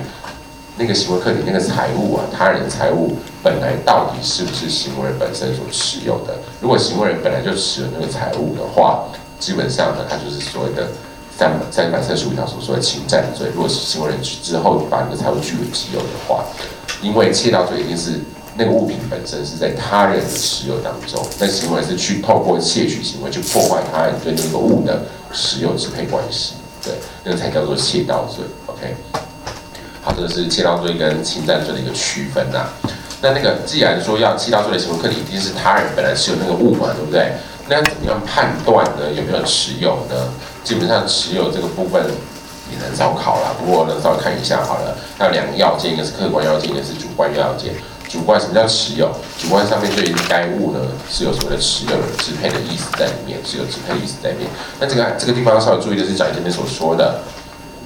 Speaker 1: 那个行为客体那个财物啊，他人财物本来到底是不是行为人本身所持有的？如果行为人本来就持有那个财物的话，基本上呢，它就是所谓的三三百三十五条所说的侵占罪。如果是行为人之后把那个财物据为己有的话，因为窃盗罪一定是。那个物品本身是在他人的持有当中，那行为是去透过窃取行为去破坏他人对那个物的持有支配关系，对，那个才叫做窃盗罪。OK，好，这个是窃盗罪跟侵占罪的一个区分呐。那那个既然说要窃盗罪的行为，客体一定是他人本来持有那个物嘛，对不对？那怎么样判断呢？有没有持有呢？基本上持有这个部分也能烧考了，不过呢稍微看一下好了。那两个要件，一个是客观要件，一个是主观要件。主观什么叫持有？主观上面对于该物呢是有所谓的持有、支配的意思在里面，是有支配意思在里面。那这个这个地方稍微注意的是，讲前面所说的，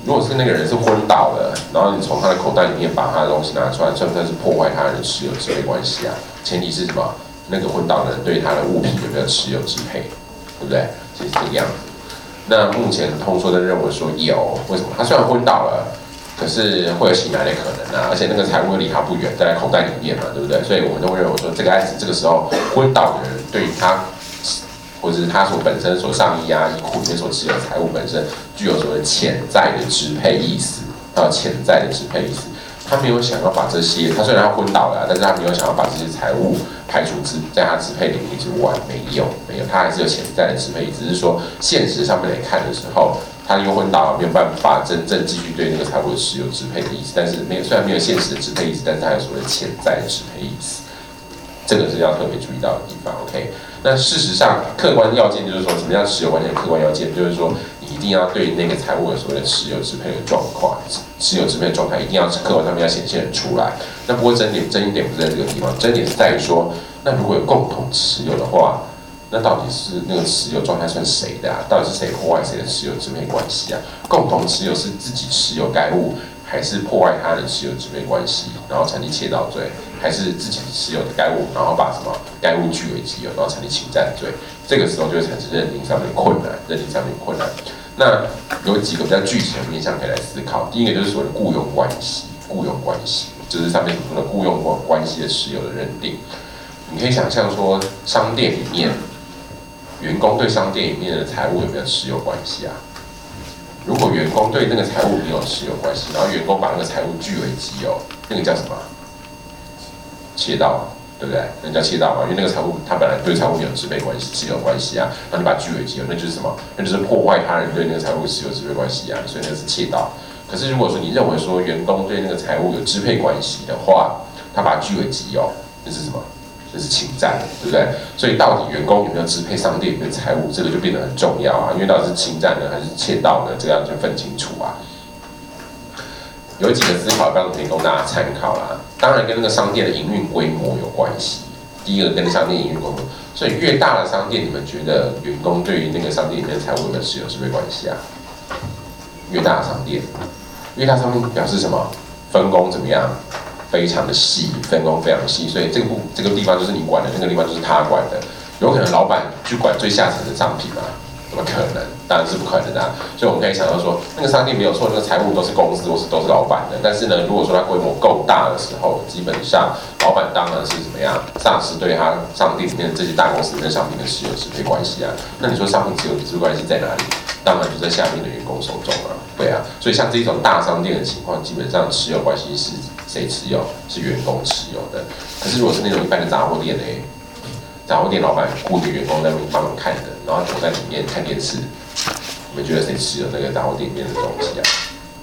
Speaker 1: 如果是那个人是昏倒了，然后你从他的口袋里面把他的东西拿出来，算不算是破坏他人持有支配关系啊？前提是什么？那个昏倒的人对他的物品有没有持有支配，对不对？是这个样子。那目前通说的认为说有，为什么？他虽然昏倒了。可是会有醒来的可能啊，而且那个财物离他不远，在口袋里面嘛，对不对？所以我们都会认为说，这个案子这个时候昏倒的人对于他或者是他所本身所上衣啊、衣裤里面所持有财物本身具有所谓潜在的支配意思，啊，潜在的支配意思。他没有想要把这些，他虽然他昏倒了，但是他没有想要把这些财物排除支在他支配领域之外，没有，没有，他还是有潜在的支配，只是说现实上面来看的时候，他因为昏倒了，没有办法真正继续对那个财物持有支配的意思，但是没有，虽然没有现实的支配意思，但是他有所谓潜在的支配意思，这个是要特别注意到的地方。OK，那事实上客观要件就是说，怎么样持有完全客观要件就是说。一定要对那个财务有所谓的持有支配的状况，持有支配的状态一定要客观上面要显现出来。那不过争点争一点不在这个地方，争点是在于说，那如果有共同持有的话，那到底是那个持有状态算谁的啊？到底是谁破坏谁的持有支配关系啊？共同持有是自己持有该物，还是破坏他人持有支配关系，然后成立窃盗罪？还是自己持有的该物，然后把什么该物据为己有，然后成立侵占罪？这个时候就会产生认定上面的困难，认定上面困难。那有几个比较具体的面向可以来思考。第一个就是所谓的雇佣关系，雇佣关系就是上面所说的雇佣关关系的持有的认定。你可以想象说，商店里面员工对商店里面的财务有没有持有关系啊？如果员工对那个财务没有持有关系，然后员工把那个财务据为己有，那个叫什么？窃盗。对不对？人家窃盗嘛，因为那个财务他本来对财务没有支配关系、持有关系啊，那你把据为己有，那就是什么？那就是破坏他人对那个财务持有支配关系啊，所以那是窃盗。可是如果说你认为说员工对那个财务有支配关系的话，他把据为己有，那是什么？这是侵占，对不对？所以到底员工有没有支配商店里面财务，这个就变得很重要啊，因为到底是侵占呢，还是窃盗呢？这个要就分清楚啊。有几个思考标准可以供大家参考啦。当然跟那个商店的营运规模有关系。第一个跟商店营运规模，所以越大的商店，你们觉得员工对于那个商店里面财务有没有持有支配关系啊？越大的商店，越大商店表示什么？分工怎么样？非常的细，分工非常细。所以这个部这个地方就是你管的，那个地方就是他管的。有可能老板去管最下层的商品吗？怎么可能？当然是不可能的。所以我们可以想到说，那个商店没有错，那个财务都是公司或是都是老板的。但是呢，如果说它规模够大的时候，基本上老板当然是怎么样，上司对他商店里面这些大公司跟商品的持有支配关系啊。那你说商品持有支配关系在哪里？当然就在下面的员工手中啊。对啊，所以像这种大商店的情况，基本上持有关系是谁持有？是员工持有的。可是如果是那种一般的杂货店呢？杂货店老板雇的员工在那边帮忙看的，然后躲在里面看电视。你们觉得谁吃了那个杂货店里面的东西啊？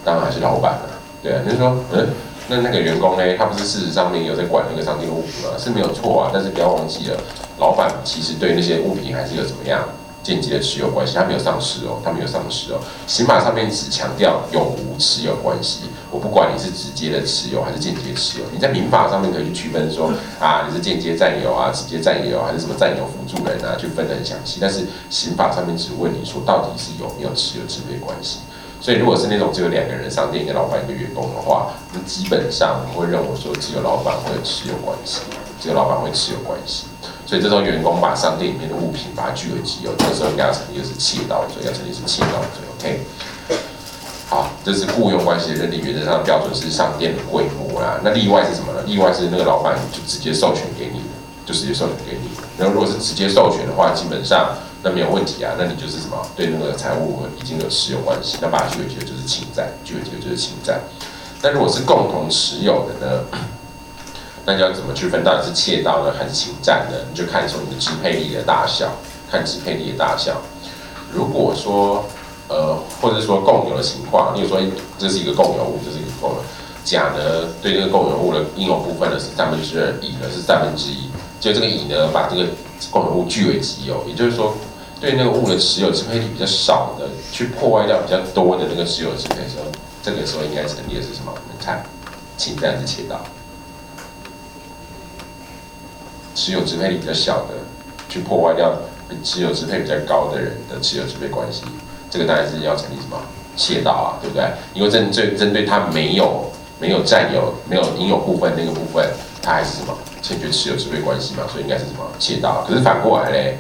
Speaker 1: 当然还是老板啊。对啊，就是说，嗯，那那个员工呢？他不是事实上面有在管那个商店物品吗？是没有错啊。但是不要忘记了，老板其实对那些物品还是有怎么样？间接的持有关系，他没有上市哦，他没有上市哦。刑法上面只强调有无持有关系，我不管你是直接的持有还是间接持有，你在民法上面可以去区分说啊，你是间接占有啊，直接占有还是什么占有辅助人啊，就分得很详细。但是刑法上面只问你说到底是有没有持有支配关系。所以如果是那种只有两个人商店，一个老板一个员工的话，那基本上我会认为说只有老板会持有关系，只有老板会持有关系。所以这时候员工把商店里面的物品把它据为己有，这时候应该要成立的是窃盗罪，要成立是窃盗罪。OK，好，这是雇佣关系的认定原则上标准是商店的规模啦。那例外是什么呢？例外是那个老板就直接授权给你的，就直接授权给你。然后如果是直接授权的话，基本上那没有问题啊。那你就是什么对那个财务已经有持有关系，那把它据为己有就是侵占，据为己有就是侵占。那如果是共同持有的呢？那你要怎么区分到底是窃盗呢，还是侵占呢？你就看说你的支配力的大小，看支配力的大小。如果说，呃，或者说共有的情况，例如说这是一个共有物，这是一个共有，甲呢对这个共有物的应有部分呢是三分之二，乙呢是三分之一，就这个乙呢把这个共有物据为己有，也就是说对那个物的持有支配力比较少的，去破坏掉比较多的那个持有支配的时候，这个时候应该成立的是什么？你看，侵占是窃盗。持有支配力比较小的，去破坏掉持有支配比较高的人的持有支配关系，这个当然是要成立什么窃盗啊，对不对？因为针对针对他没有没有占有没有应有部分那个部分，他还是什么欠缺持有支配关系嘛，所以应该是什么窃盗。可是反过来嘞，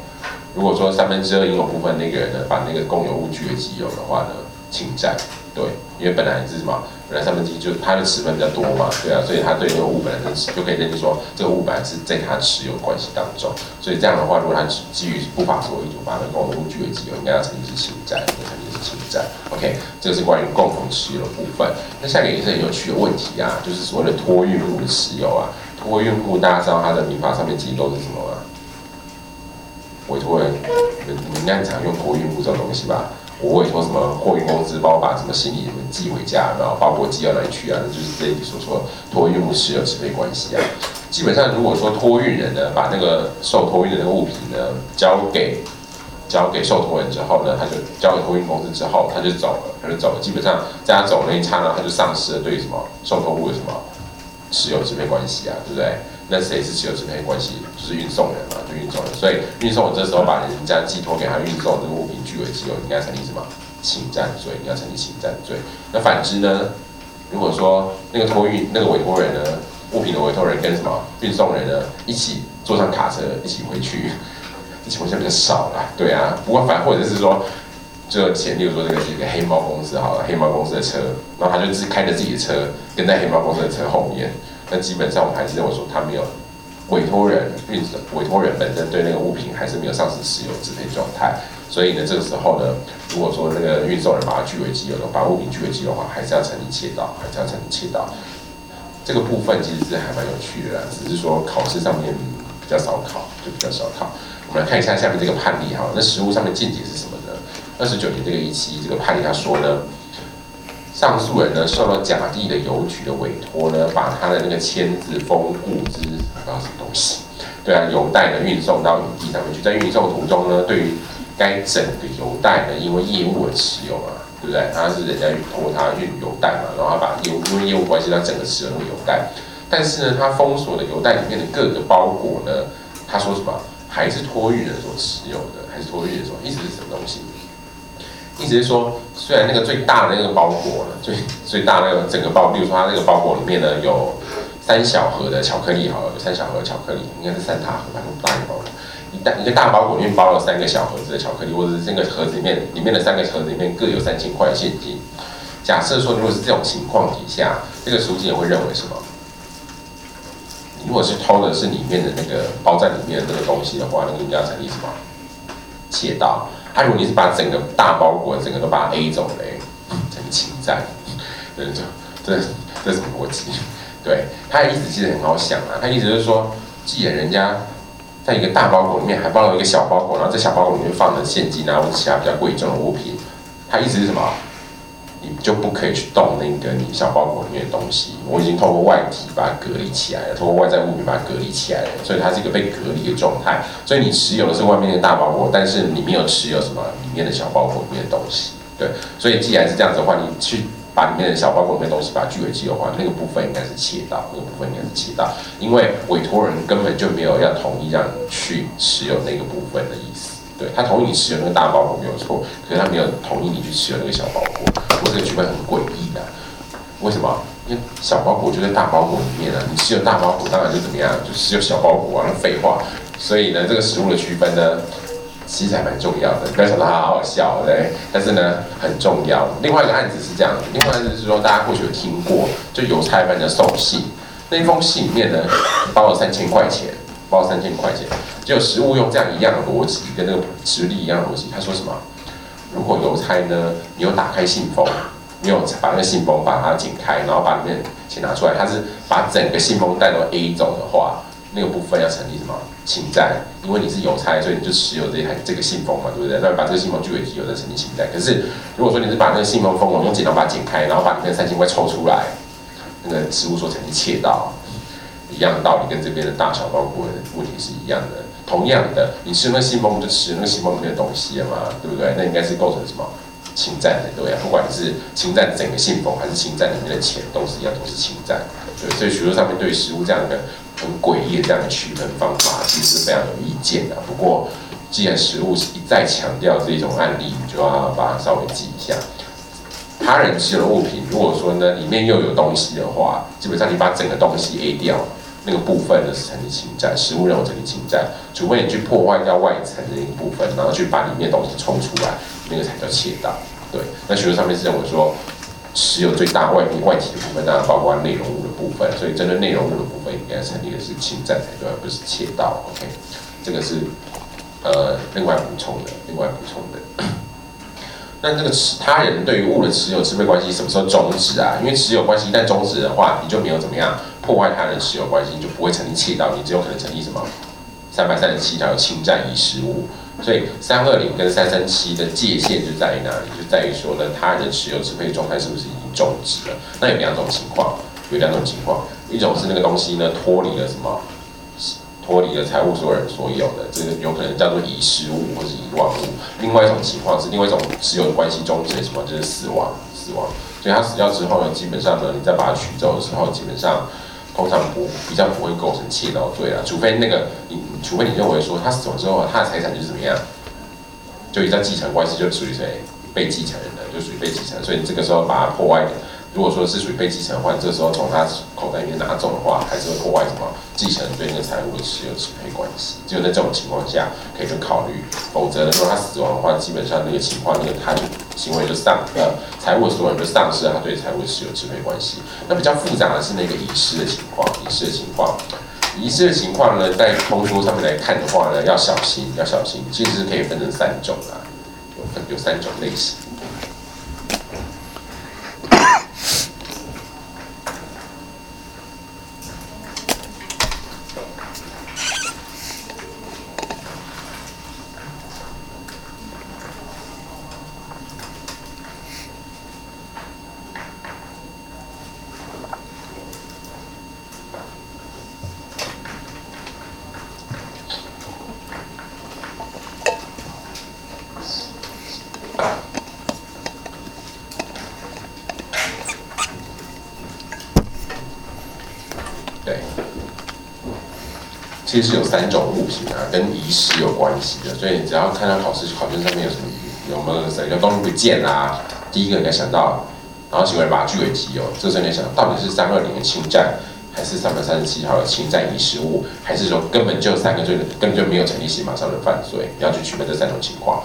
Speaker 1: 如果说三分之二应有部分那个人呢，把那个共有物据为己有的话呢，侵占。对，因为本来是什么？本来三分之一就它的持分比较多嘛，对啊，所以它对那个物本来的持就可以认定说，这个物本来是在它持有关系当中。所以这样的话，如果它基于不法所依就把那共同物据为己有，应该要成立是侵占，不成立是侵占。OK，这个是关于共同持有的部分。那下面也是很有趣的问题啊，就是所谓的托运物的持有啊，托运物大家知道它的民法上面记录是什么吗？委托人，你们应该常用托运物这种东西吧？我委托什么货运公司帮我把什么行李寄回家，然后包裹寄到哪里去啊？就是这里所说托运物持有支配关系啊。基本上如果说托运人呢，把那个受托运的那个物品呢交给交给受托人之后呢，他就交给托运公司之后，他就走了，他就走了。基本上在他走那一刹那，他就丧失了对什么受托物的什么持有支配关系啊，对不对？那谁是持有支配关系？就是运送人嘛，就运送人。所以运送人这时候把人家寄托给他运送这个物品据为己有，应该成立什么侵占罪？应该成立侵占罪。那反之呢？如果说那个托运那个委托人呢，物品的委托人跟什么运送人呢一起坐上卡车一起回去，这情况下比较少啦。对啊，不过反或者是说，就前例如说这个是一个黑猫公司好了，黑猫公司的车，然后他就自开着自己的车跟在黑猫公司的车后面。那基本上我们还是认为说，他没有委托人运委托人本身对那个物品还是没有丧失持有支配状态，所以呢，这个时候呢，如果说那个运送人把它据为己有的，把物品据为己有的话，还是要成立窃盗，还是要成立窃盗。这个部分其实是还蛮有趣的啦，只是说考试上面比较少考，就比较少考。我们来看一下下面这个判例哈，那实物上面见解是什么呢？二十九年这个一期这个判例他说呢。上诉人呢，受到甲地的邮局的委托呢，把他的那个签字封固之不知道什么东西，对啊，邮袋呢运送到营地上面去，在运送途中呢，对于该整个邮袋呢，因为业务而持有嘛，对不对？他是人家托他运邮袋嘛，然后他把业务因为业务关系，他整个持有那个邮袋，但是呢，他封锁的邮袋里面的各个包裹呢，他说什么？还是托运人所持有的，还是托运人所，意思是什么东西？意思是说，虽然那个最大的那个包裹，最最大的那个整个包，比如说它那个包裹里面呢有三小盒的巧克力，好了，有三小盒巧克力，应该是三大盒吧，那么大一包一大一个大包裹里面包了三个小盒子的巧克力，或者是这个盒子里面里面的三个盒子里面各有三千块现金。假设说，如果是这种情况底下，这个书记也会认为什么？如果是偷的是里面的那个包在里面的那个东西的话，那个应该成立什么？窃盗。他如果你是把整个大包裹整个都把它 A 走嘞，成侵占，这这这这什么逻辑？对，他的意思其实很好想啊，他意思就是说，既然人家在一个大包裹里面还包了一个小包裹，然后这小包裹里面放着现金啊或者其他比较贵重的物品，他意思是什么？你就不可以去动那个你小包裹里面的东西。我已经透过外体把它隔离起来了，透过外在物品把它隔离起来了，所以它是一个被隔离的状态。所以你持有的是外面的大包裹，但是你没有持有什么里面的小包裹里面的东西。对，所以既然是这样子的话，你去把里面的小包裹里面的东西把它据为己有的话，那个部分应该是切到，那个部分应该是切到，因为委托人根本就没有要同意让你去持有那个部分的意思。对他同意你吃了那个大包裹没有错，可是他没有同意你去吃了那个小包裹，我这个举办很诡异的。为什么？因为小包裹就在大包裹里面啊，你吃有大包裹当然就怎么样，就持有小包裹啊，那废话。所以呢，这个食物的区分呢，其实还蛮重要的。不要想到它好好笑，对，但是呢很重要。另外一个案子是这样，另外一个案子是说大家或许有听过，就邮差般的送信，那封信里面呢包了三千块钱。包三千块钱，就实物用这样一样的逻辑，跟那个实力一样的逻辑。他说什么？如果邮差呢，你有打开信封，你有把那个信封把它剪开，然后把里面钱拿出来，他是把整个信封带到 A 走的话，那个部分要成立什么侵占？因为你是邮差，所以你就持有这台这个信封嘛，对不对？那把这个信封据为己有，再成立侵占。可是如果说你是把那个信封封，用剪刀把它剪开，然后把里面三千块抽出来，那个实物所成立窃盗。一样的道理，跟这边的大小包裹的问题是一样的。同样的，你吃那信封不就吃那个信封里面的东西了吗？对不对？那应该是构成什么侵占的，对啊？不管是侵占整个信封，还是侵占里面的钱，都是一样，都是侵占。对，所以许多上面对食物这样的很诡异的这样的区分方法，其实是非常有意见的。不过，既然食物是一再强调这种案例，你就要把它稍微记一下。他人持有的物品，如果说呢里面又有东西的话，基本上你把整个东西 A 掉。那个部分呢是成立侵占，实物认为成立侵占，除非你去破坏掉外层的一个部分，然后去把里面东西抽出来，那个才叫窃盗。对，那学术上面是认为说，持有最大外面外体的部分，当然包括内容物的部分，所以针对内容物的部分，应该成立的是侵占才对，而不是窃盗。OK，这个是呃另外补充的，另外补充的。那这个持他人对于物的持有支配关系什么时候终止啊？因为持有关系一旦终止的话，你就没有怎么样破坏他人持有关系，你就不会成立窃盗，你只有可能成立什么三百三十七条侵占遗失物。所以三二零跟三三七的界限就在于哪里？就在于说呢，他人持有支配状态是不是已经终止了？那有两种情况，有两种情况，一种是那个东西呢脱离了什么？脱离了财务所有人所有的，这个有可能叫做遗失物或是遗忘物。另外一种情况是另外一种持有的关系终止的情况，就是死亡。死亡，所以他死掉之后呢，基本上呢，你再把它取走的时候，基本上通常不比较不会构成窃盗罪啊，除非那个你，除非你认为说他死亡之后，他的财产就是怎么样，就一叫继承关系，就属于谁被继承人的，就属于被继承，所以你这个时候把它破坏掉。如果说是属于被继承的话，这时候从他口袋里面拿走的话，还是会破坏什么继承对那个财物的持有支配关系。只有在这种情况下可以去考虑，否则如果他死亡的话，基本上那个情况，那个他行为就丧呃财务所有人就丧失了他对财物的持有支配关系。那比较复杂的是那个遗失的情况，遗失的情况，遗失的情况呢，在通说上面来看的话呢，要小心，要小心，其实可以分成三种啊，有分有三种类型。其实有三种物品啊，跟遗失有关系的，所以你只要看到考试考卷上面有什么有没有什么东西不见啊，第一个你要想到，然后行为把它据为己有，这时候你要想到底是三二零的侵占，还是三百三十七号的侵占遗失物，还是说根本就三个罪根本就没有成立刑法上的犯罪，你要去区分这三种情况。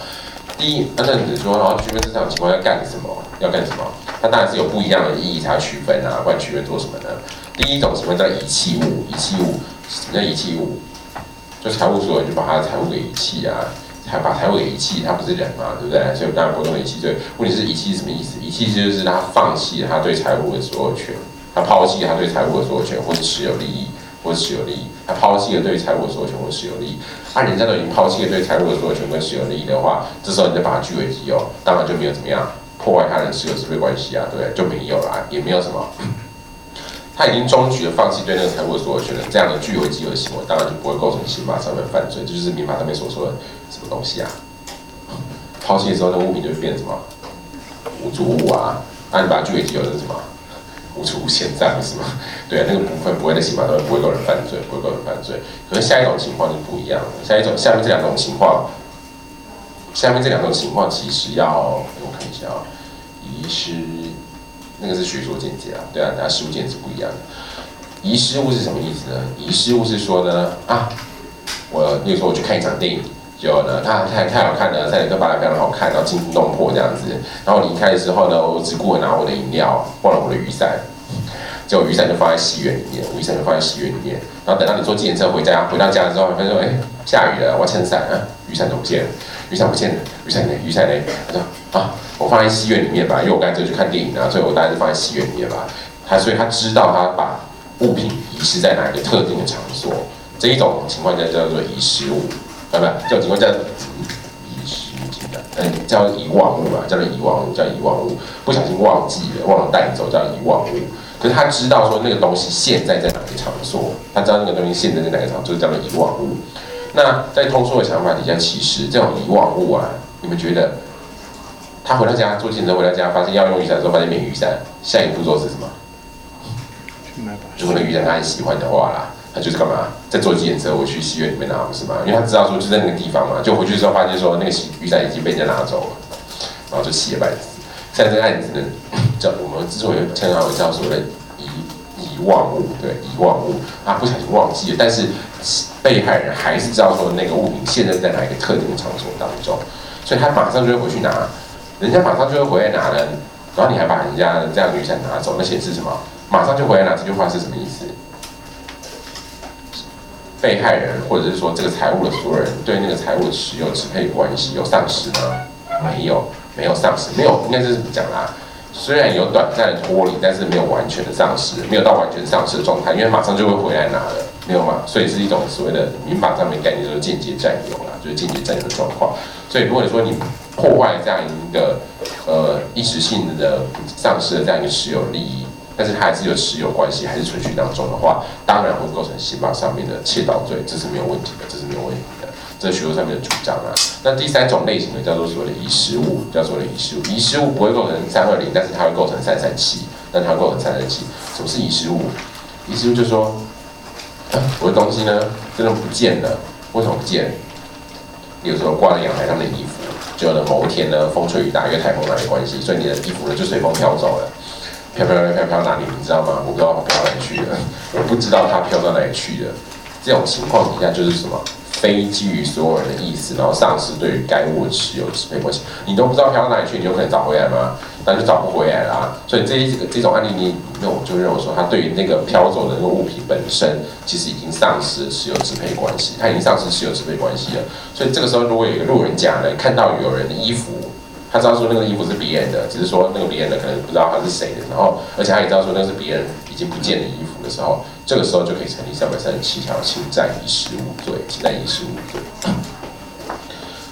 Speaker 1: 第一，那你说然后区分这三种情况要干什么？要干什么？它当然是有不一样的意义才要区分啊，不然区分做什么呢？第一种情况叫遗弃物，遗弃物。那遗弃物？就财务所有人就把他的财物给遗弃啊，还把财物给遗弃，他不是人嘛，对不对？所以当然不用遗弃罪。问题是遗弃是什么意思？遗弃就是他放弃他对财物的所有权，他抛弃他对财务的所有权，或者持有利益，或者持有利益，他抛弃了对财务的所有权或持有利益。按人家都已经抛弃了对财务的所有权跟持有利益的话，这时候你就把它据为己有，当然就没有怎么样破坏他人持有支配关系啊，对不对？就没有啦，也没有什么。他已经终局的放弃对那个财务的所有权了，这样的据为己有的行为，当然就不会构成刑法上面犯罪。这就是民法上面所说的什么东西啊？抛弃的时候，那物品就会变什么无主物啊？那你把它据为己有是什么无主物现在是吗？对啊，那个部分不会在刑法上面不会构成犯罪，不会构成犯罪。可是下一种情况就不一样了。下一种下面这两种情况，下面这两种情况其实要我看一下啊，遗失。那个是学说见解啊，对啊，那实物见解是不一样的。遗失物是什么意思呢？遗失物是说呢，啊，我那个时候我去看一场电影，结果呢，它太太好看了，三点都拍得非常好看，然后惊心动魄这样子。然后离开的时候呢，我只顾着拿我的饮料，忘了我的雨伞，结果雨伞就放在戏院里面，雨伞就放在戏院里面。然后等到你坐计程车回家，回到家之后，发现说，哎，下雨了，我要撑伞啊，雨伞都不见了，雨伞不见了，雨伞呢？雨伞呢？他说，啊。我放在戏院里面吧，因为我刚才就去看电影啊，所以我当然是放在戏院里面吧。他所以他知道他把物品遗失在哪一个特定的场所，这一种情况下叫做遗失物，啊不，这种情况叫遗失物，嗯，叫遗忘物嘛，叫做遗忘物，叫遗忘物，不小心忘记了，忘了带走叫遗忘物。可是他知道说那个东西现在在哪个场所，他知道那个东西现在在哪个场所，就叫做遗忘物。那在通俗的想法底下，其实这种遗忘物啊，你们觉得？他回到家做检测，回到家发现要用雨伞的时候，发现没雨伞。下一个步骤是什么？如果那雨伞他很喜欢的话啦，他就是干嘛？在做检测，我去戏院里面拿，不是吗？因为他知道说就在那个地方嘛。就回去之后发现说那个雨伞已经被人家拿走了，然后就气了半死。像这个案子呢，叫我们之所以称它为叫所谓的遗遗忘物，对，遗忘物，他不小心忘记了，但是被害人还是知道说那个物品现在在哪一个特定的场所当中，所以他马上就会回去拿。人家马上就会回来拿了，然后你还把人家的这样雨伞拿走，那显示什么？马上就回来拿这句话是什么意思？被害人或者是说这个财务的所有人对那个财务的持有支配关系有丧失吗？没有，没有丧失，没有，应该是怎么讲啦？虽然有短暂的脱离，但是没有完全的丧失，没有到完全丧失的状态，因为马上就会回来拿了，没有嘛？所以是一种所谓的民法上面概念，就是间接占有啦，就是间接占有的状况。所以如果你说你破坏这样一个呃一时性的丧失了这样一个持有利益，但是它还是有持有关系，还是存续当中的话，当然会构成刑法上面的窃盗罪，这是没有问题的，这是没有问题的。这是学术上面的主张啊。那第三种类型的叫做所谓的遗失物，叫做遗失物。遗失物不会构成三二零，但是它会构成三三七，但它会构成三三七。什么是遗失物？遗失物就是说，我的东西呢真的不见了，为什么不见？有时候挂在阳台上的衣服，就呢某一天呢风吹雨打，因为台风哪里关系，所以你的衣服呢就随风飘走了，飘飘飘飘飘哪里？你知道吗？我不知道它飘哪里去了，我不知道它飘到哪里去了。这种情况底下就是什么？非基于所有人的意思，然后丧失对于该物持有支配关系，你都不知道飘到哪里去，你有可能找回来吗？那就找不回来啦。所以这一个这种案例，你那我就认为说，他对于那个飘走的那个物品本身，其实已经丧失持有支配关系，他已经丧失持有支配关系了。所以这个时候，如果有一个路人甲呢，看到有人的衣服，他知道说那个衣服是别人的，只是说那个别人的可能不知道他是谁的，然后而且他也知道说那是别人已经不见的衣服的时候。这个时候就可以成立三百三十七条侵占遗失物罪，侵占遗失物罪。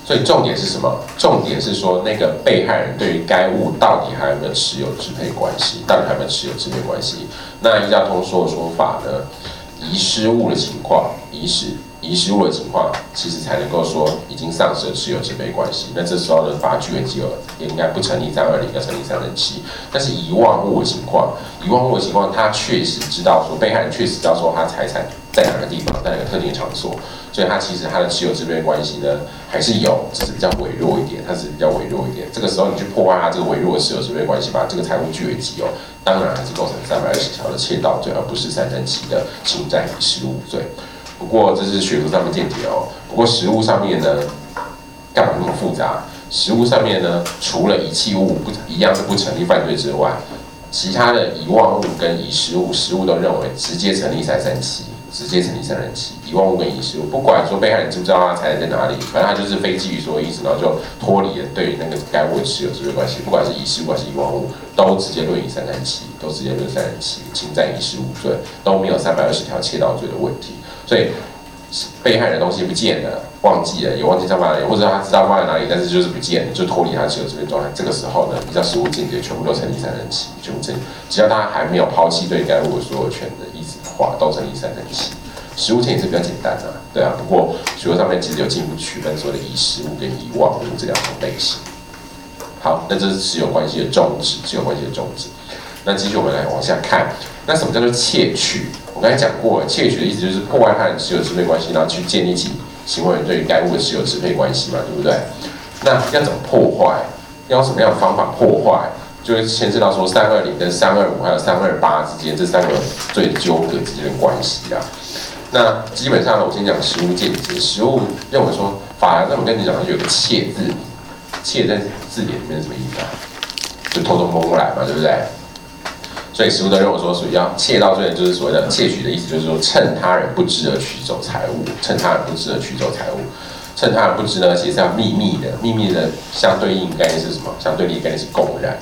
Speaker 1: 所以重点是什么？重点是说那个被害人对于该物到底还有没有持有支配关系？到底还有没有持有支配关系？那依照通说的说法呢？遗失物的情况，遗失。遗失物的情况，其实才能够说已经丧失了持有支配关系。那这时候呢，把它据为己有，也应该不成立三二零，要成立三零七。但是遗忘物的情况，遗忘物的情况，他确实知道说被害人确实知道说他财产在哪个地方，在哪个特定场所，所以他其实他的持有支配关系呢还是有，只是比较微弱一点，他是比较微弱一点。这个时候你去破坏他这个微弱的持有支配关系，把这个财物据为己有，当然还是构成三百二十条的窃盗罪，而不是三三七的侵占遗失物罪。不过这是学术上的见解哦。不过实物上面呢，干嘛那么复杂？实物上面呢，除了遗弃物不一样是不成立犯罪之外，其他的遗忘物跟遗失物，实物都认为直接成立三三七，直接成立三三七。遗忘物跟遗失物，不管说被害人知不知道他财产在哪里，反正他就是非基于说意思，然后就脱离了对那个该物持有支配关系。不管是遗失物还是遗忘物，都直接论以三三七，都直接论三三七，侵占遗失物罪都没有三百二十条窃盗罪的问题。所以被害人的东西不见了，忘记了，也忘记放在哪里，或者他知道放在哪里，但是就是不见了，就脱离他持有这边状态。这个时候呢，比较实物间接，全部都成立三三七，全部成立。只要他还没有抛弃对该物所有权的意思的话，都成立三三七。实物见解是比较简单的，对啊。不过学术上面其实有进一步区分，所谓的遗失物跟遗忘物这两种类型。好，那这是持有关系的终止，持有关系的终止。那继续我们来往下看，那什么叫做窃取？刚才讲过，窃取的意思就是破坏他人持有支配关系，然后去建立起行为人对于该物的持有支配关系嘛，对不对？那要怎么破坏？要用什么样的方法破坏？就会牵涉到说三二零跟三二五还有三二八之间这三个最纠葛之间的关系啊。那基本上呢，我先讲实物见解，实物认为说法，那我跟你讲，有个窃字，窃在字典里面是什么意思啊？就偷偷摸摸来嘛，对不对？所以实务都认为说，属于要窃盗罪，就是所谓的窃取的意思，就是说趁他人不知而取走财物，趁他人不知而取走财物，趁他人不知呢，其实要秘密的，秘密的相对应概念是什么？相对应概念是公然。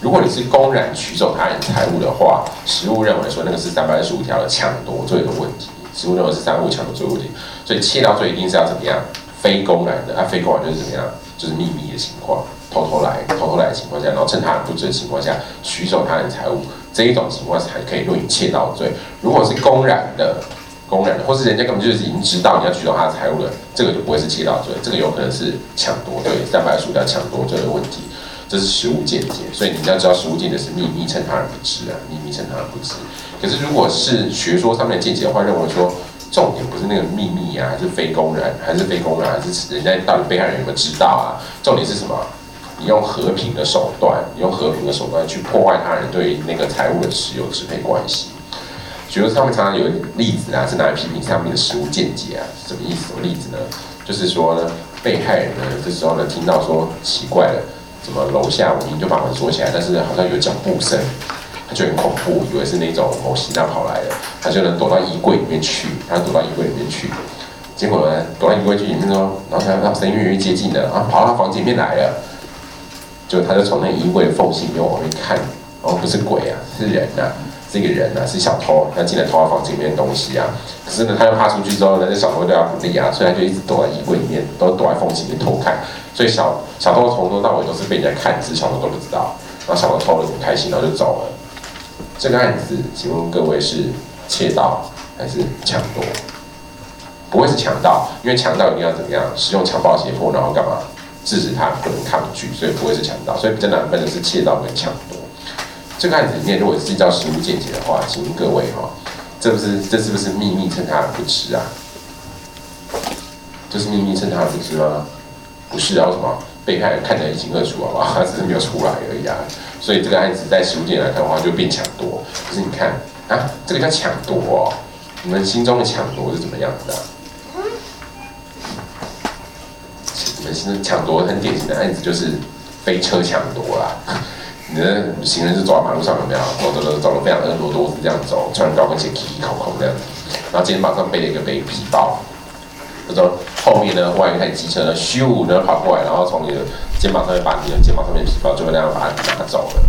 Speaker 1: 如果你是公然取走他人财物的话，实务认为说那个是三百二十五条的抢夺罪的问题，实务认为是三五抢夺罪问题。所以窃盗罪一定是要怎么样？非公然的，啊，非公然就是怎么样？就是秘密的情况，偷偷来，偷偷来的情况下，然后趁他人不知的情况下取走他人财物。这一种情况才可以论窃盗罪。如果是公然的、公然的，或是人家根本就是已经知道你要取走他的财物了，这个就不会是窃盗罪，这个有可能是抢夺罪，三百数条抢夺罪的问题。这是实物见解，所以你要知道实物见解是秘密，趁他人不知啊，秘密趁他人不知。可是如果是学说上面的见解的话，认为说重点不是那个秘密啊，还是非公然，还是非公然，还是人家到底被害人有没有知道啊？重点是什么？你用和平的手段，你用和平的手段去破坏他人对那个财物的持有支配关系。学术上面常常有例子啊，是拿来批评上面的实物见解啊，什么意思？什么例子呢？就是说呢，被害人呢这时候呢听到说奇怪了，什么楼下，我们就把门锁起来，但是好像有脚步声，他就很恐怖，以为是那种某西娜跑来的，他就能躲到衣柜里面去，他躲到衣柜里面去，结果呢，躲到衣柜去里面说，然后他让声音越来越接近了，啊，跑到房间里面来了，就他就从那衣柜缝隙里面往外面看，哦，不是鬼啊，是人呐。这个人呢是小偷，他进来偷他房间里面东西啊。可是呢，他又怕出去之后呢，这小偷对他不利啊，所以他就一直躲在衣柜里面，都躲在缝隙里面偷看。所以小小偷从头到尾都是被人家看，只是小偷都不知道。然后小偷偷了很开心，然后就走了。这个案子，请问各位是窃盗还是抢夺？不会是强盗，因为强盗一定要怎么样？使用强暴胁迫，然后干嘛？制止他不能抗拒，所以不会是强盗。所以比较难分的是窃盗跟抢夺。这个案子里面，如果是照实物见解的话，请问各位哈，这不是这是不是秘密趁他不知啊？这是秘密趁他不知吗？不是啊，为什么？被害人看得一清二楚好不好？他只是没有出来而已啊。所以这个案子在实物见解来看的话，就变抢夺。可是你看啊，这个叫抢夺哦。你们心中的抢夺是怎么样子的？你们心中抢夺很典型的案子就是飞车抢夺啦。你的行人是走在马路上有没有？走走走走了非常婀娜多这样走，穿高跟鞋，提口口这样子，然后肩膀上背了一个背皮包，这种后面呢，万一台机车呢，咻呢跑过来，然后从你的肩膀上面把你的肩膀上面皮包就会那样把它拿走了。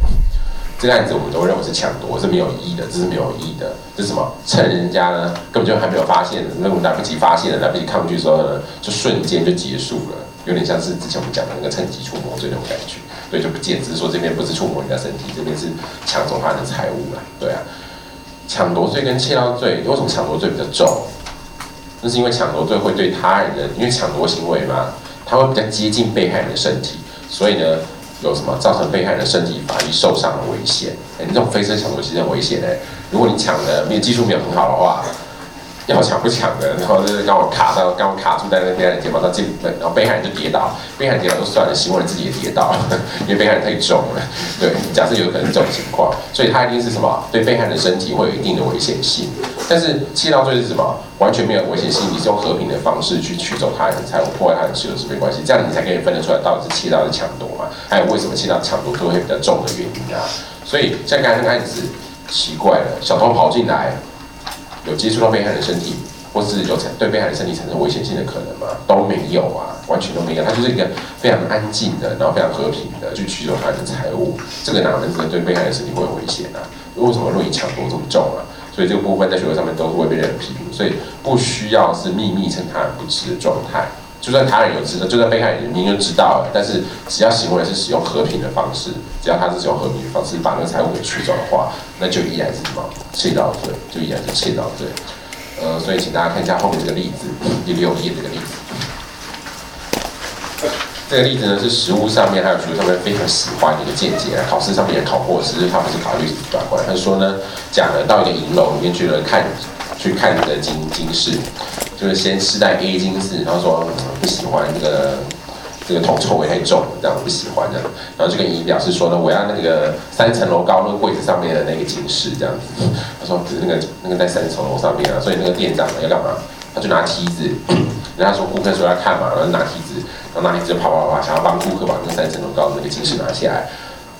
Speaker 1: 这个案子我们都认为是抢夺，是没有意义的，这是没有意义的。这是什么？趁人家呢根本就还没有发现，那么来不及发现，来不及抗拒的时候呢，就瞬间就结束了。有点像是之前我们讲的那个趁机触摸罪那种感觉，对，就不见，只是说这边不是触摸人家身体，这边是抢走他的财物嘛，对啊。抢夺罪跟窃盗罪，为什么抢夺罪比较重？那是因为抢夺罪会对他人的，因为抢夺行为嘛，它会比较接近被害人的身体，所以呢，有什么造成被害人的身体法律受伤的危险？哎，你这种飞车抢夺其实很危险哎，如果你抢的没有技术没有很好的话。要抢不抢的，然后就是刚好卡到，刚好卡住在那个被害人肩膀上，进，然后被害人就跌倒，被害人跌倒就算了，行为人自己也跌倒，因为被害人太重了。对，假设有可能这种情况，所以他一定是什么？对被害人的身体会有一定的危险性。但是窃盗罪是什么？完全没有危险性，你是用和平的方式去取走他人的财物，破坏他人私有是非关系，这样你才可以分得出来到底是窃盗还是抢夺嘛？还有为什么窃盗抢夺都会比较重的原因啊？所以像刚才那个案子，奇怪了，小偷跑进来。有接触到被害人身体，或是有产对被害人身体产生危险性的可能吗？都没有啊，完全都没有。他就是一个非常安静的，然后非常和平的去取走他的财物，这个哪能真的对被害人身体会有危险啊？为什么论以抢夺这么重啊？所以这个部分在学会上面都会被人批评，所以不需要是秘密趁他人不知的状态。就算他人有知道，就算被害人明明就知道了，但是只要行为是使用和平的方式，只要他是使用和平的方式把那个财物给取走的话，那就依然是什么窃盗罪，就依然是窃盗罪。呃，所以请大家看一下后面这个例子，第六页这个例子。这个例子呢是实物上面还有学上面非常喜欢的一个见解，考试上面也考过，只是他不是考律师法官，他说呢，讲了到一个银楼里面去了看，去看你的金金饰。就是先试戴 A 金饰，然后说不喜欢这个这个铜臭味太重，这样不喜欢这样，然后就跟姨表示说呢，我要那个三层楼高那个柜子上面的那个金饰这样子。他说那个那个在三层楼上面啊，所以那个店长要干嘛？他就拿梯子，人家说顾客说要看嘛，然后拿梯子，然后拿梯子啪啪啪，想要帮顾客把那三层楼高的那个金饰拿下来。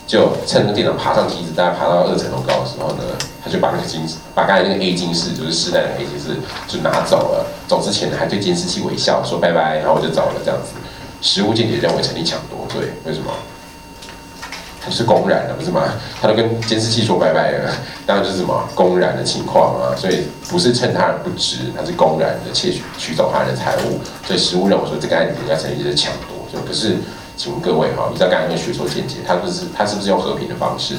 Speaker 1: 就趁那个店长爬上梯子，大概爬到二层楼高的时候呢，他就把那个金，把刚才那个 A 金饰，就是试戴的 A 金饰，就拿走了。走之前，还对监视器微笑，说拜拜，然后我就走了。这样子，实物见解认为成立抢夺罪，为什么？他是公然的，不是吗？他都跟监视器说拜拜了，当然就是什么公然的情况啊。所以不是趁他人不知，他是公然的窃取取走他人的财物。所以实物认为说这个案子应该成立就是抢夺，就可是。请问各位哈，依照刚才那个学说见解，他不是他是不是用和平的方式？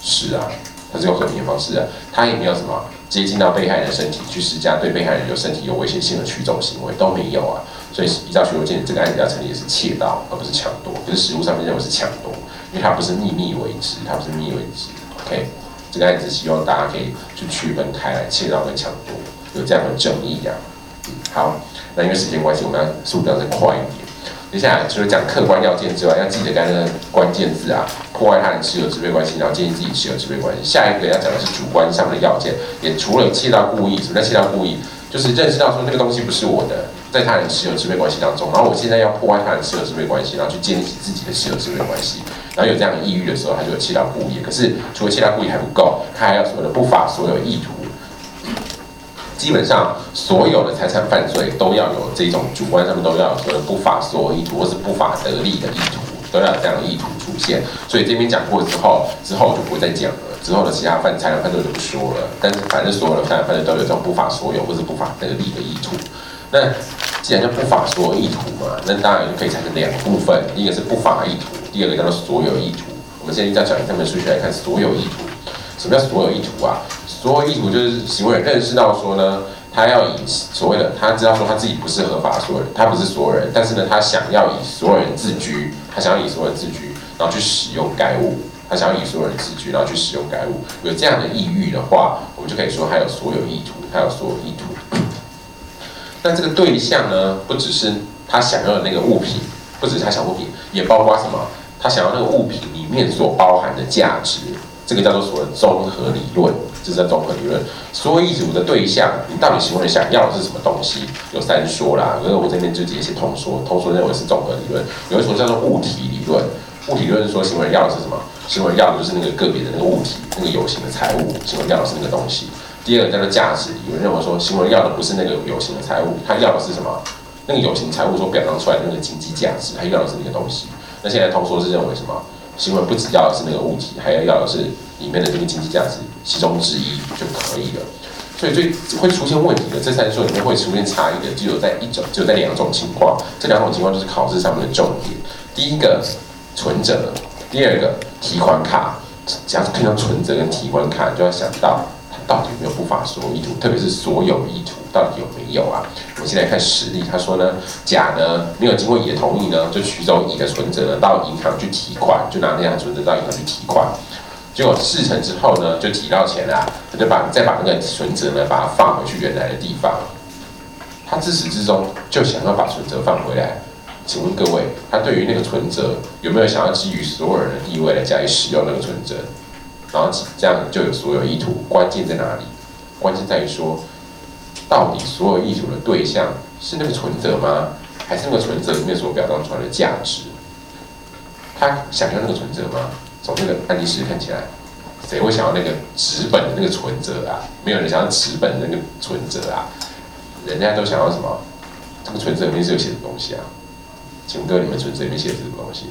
Speaker 1: 是啊，他是用和平的方式啊，他也没有什么接近到被害人身体去施加对被害人有身体有危险性的驱走行为都没有啊，所以依照学说见解，这个案子要成立的是窃盗而不是抢夺，可是实物上面认为是抢夺，因为它不是秘密为之，它不是秘密为之。OK，这个案子希望大家可以去区分开来，窃盗跟抢夺有这样的争议啊。好，那因为时间关系，我们要速度要再快一点。接下来除了讲客观要件之外，要记得刚刚关键字啊，破坏他人持有支配关系，然后建立自己持有支配关系。下一个要讲的是主观上的要件，也除了有窃盗故意，什么叫窃盗故意？就是认识到说那个东西不是我的，在他人持有支配关系当中，然后我现在要破坏他人持有支配关系，然后去建立起自己的持有支配关系，然后有这样的抑郁的时候，他就有欺诈故意。可是除了欺诈故意还不够，他还要所谓的不法所有意图。基本上所有的财产犯罪都要有这种主观上面都要有所谓不法所有意图，或是不法得利的意图，都要有这样的意图出现。所以这边讲过之后，之后就不会再讲了。之后的其他犯财产犯罪就不说了。但是反正所有的财产犯罪都有这种不法所有或是不法得利的意图。那既然叫不法所有意图嘛，那当然就可以产生两部分，一个是不法意图，第二个叫做所有意图。我们现在再讲一本数学来看所有意图。什么叫所有意图啊？所有意图就是行为人认识到说呢，他要以所谓的他知道说他自己不是合法所有人，他不是所有人，但是呢，他想要以所有人自居，他想要以所有人自居，然后去使用该物，他想要以所有人自居，然后去使用该物，有这样的意欲的话，我们就可以说他有所有意图，他有所有意图。但这个对象呢，不只是他想要的那个物品，不只是他想物品，也包括什么？他想要那个物品里面所包含的价值。这个叫做所谓综合理论，这是叫综合理论。所有意图的对象，你到底行为想要的是什么东西？有三说啦，因为我这边就直接写通说，通说认为是综合理论。有一说叫做物体理论，物体理论说行为要的是什么？行为要的就是那个个别的那个物体，那个有形的财物。行为要的是那个东西。第二个叫做价值，有人认为说行为要的不是那个有形的财物，他要的是什么？那个有形财物所表彰出来的那个经济价值，他要的是那个东西。那现在通说是认为什么？行为不只要的是那个物体，还要要的是里面的这个经济价值其中之一就可以了。所以最会出现问题的这三说里面会出现差异的，只有在一种，只有在两种情况。这两种情况就是考试上面的重点。第一个存折，第二个提款卡。只要看到存折跟提款卡，就要想到它。到底有没有不法所有意图？特别是所有意图，到底有没有啊？现在看实例。他说呢，甲呢没有经过乙的同意呢，就取走乙的存折呢，到银行去提款，就拿那张存折到银行去提款。结果事成之后呢，就提到钱啦，他就把再把那个存折呢，把它放回去原来的地方。他自始至终就想要把存折放回来。请问各位，他对于那个存折有没有想要基于所有人的地位来加以使用那个存折？然后这样就有所有意图，关键在哪里？关键在于说，到底所有意图的对象是那个存折吗？还是那个存折里面所表彰出来的价值？他想要那个存折吗？从这个案例事看起来，谁会想要那个纸本的那个存折啊？没有人想要纸本的那个存折啊！人家都想要什么？这个存折里面是有写的东西啊？请问各位，你们存折里面写的是什么东西？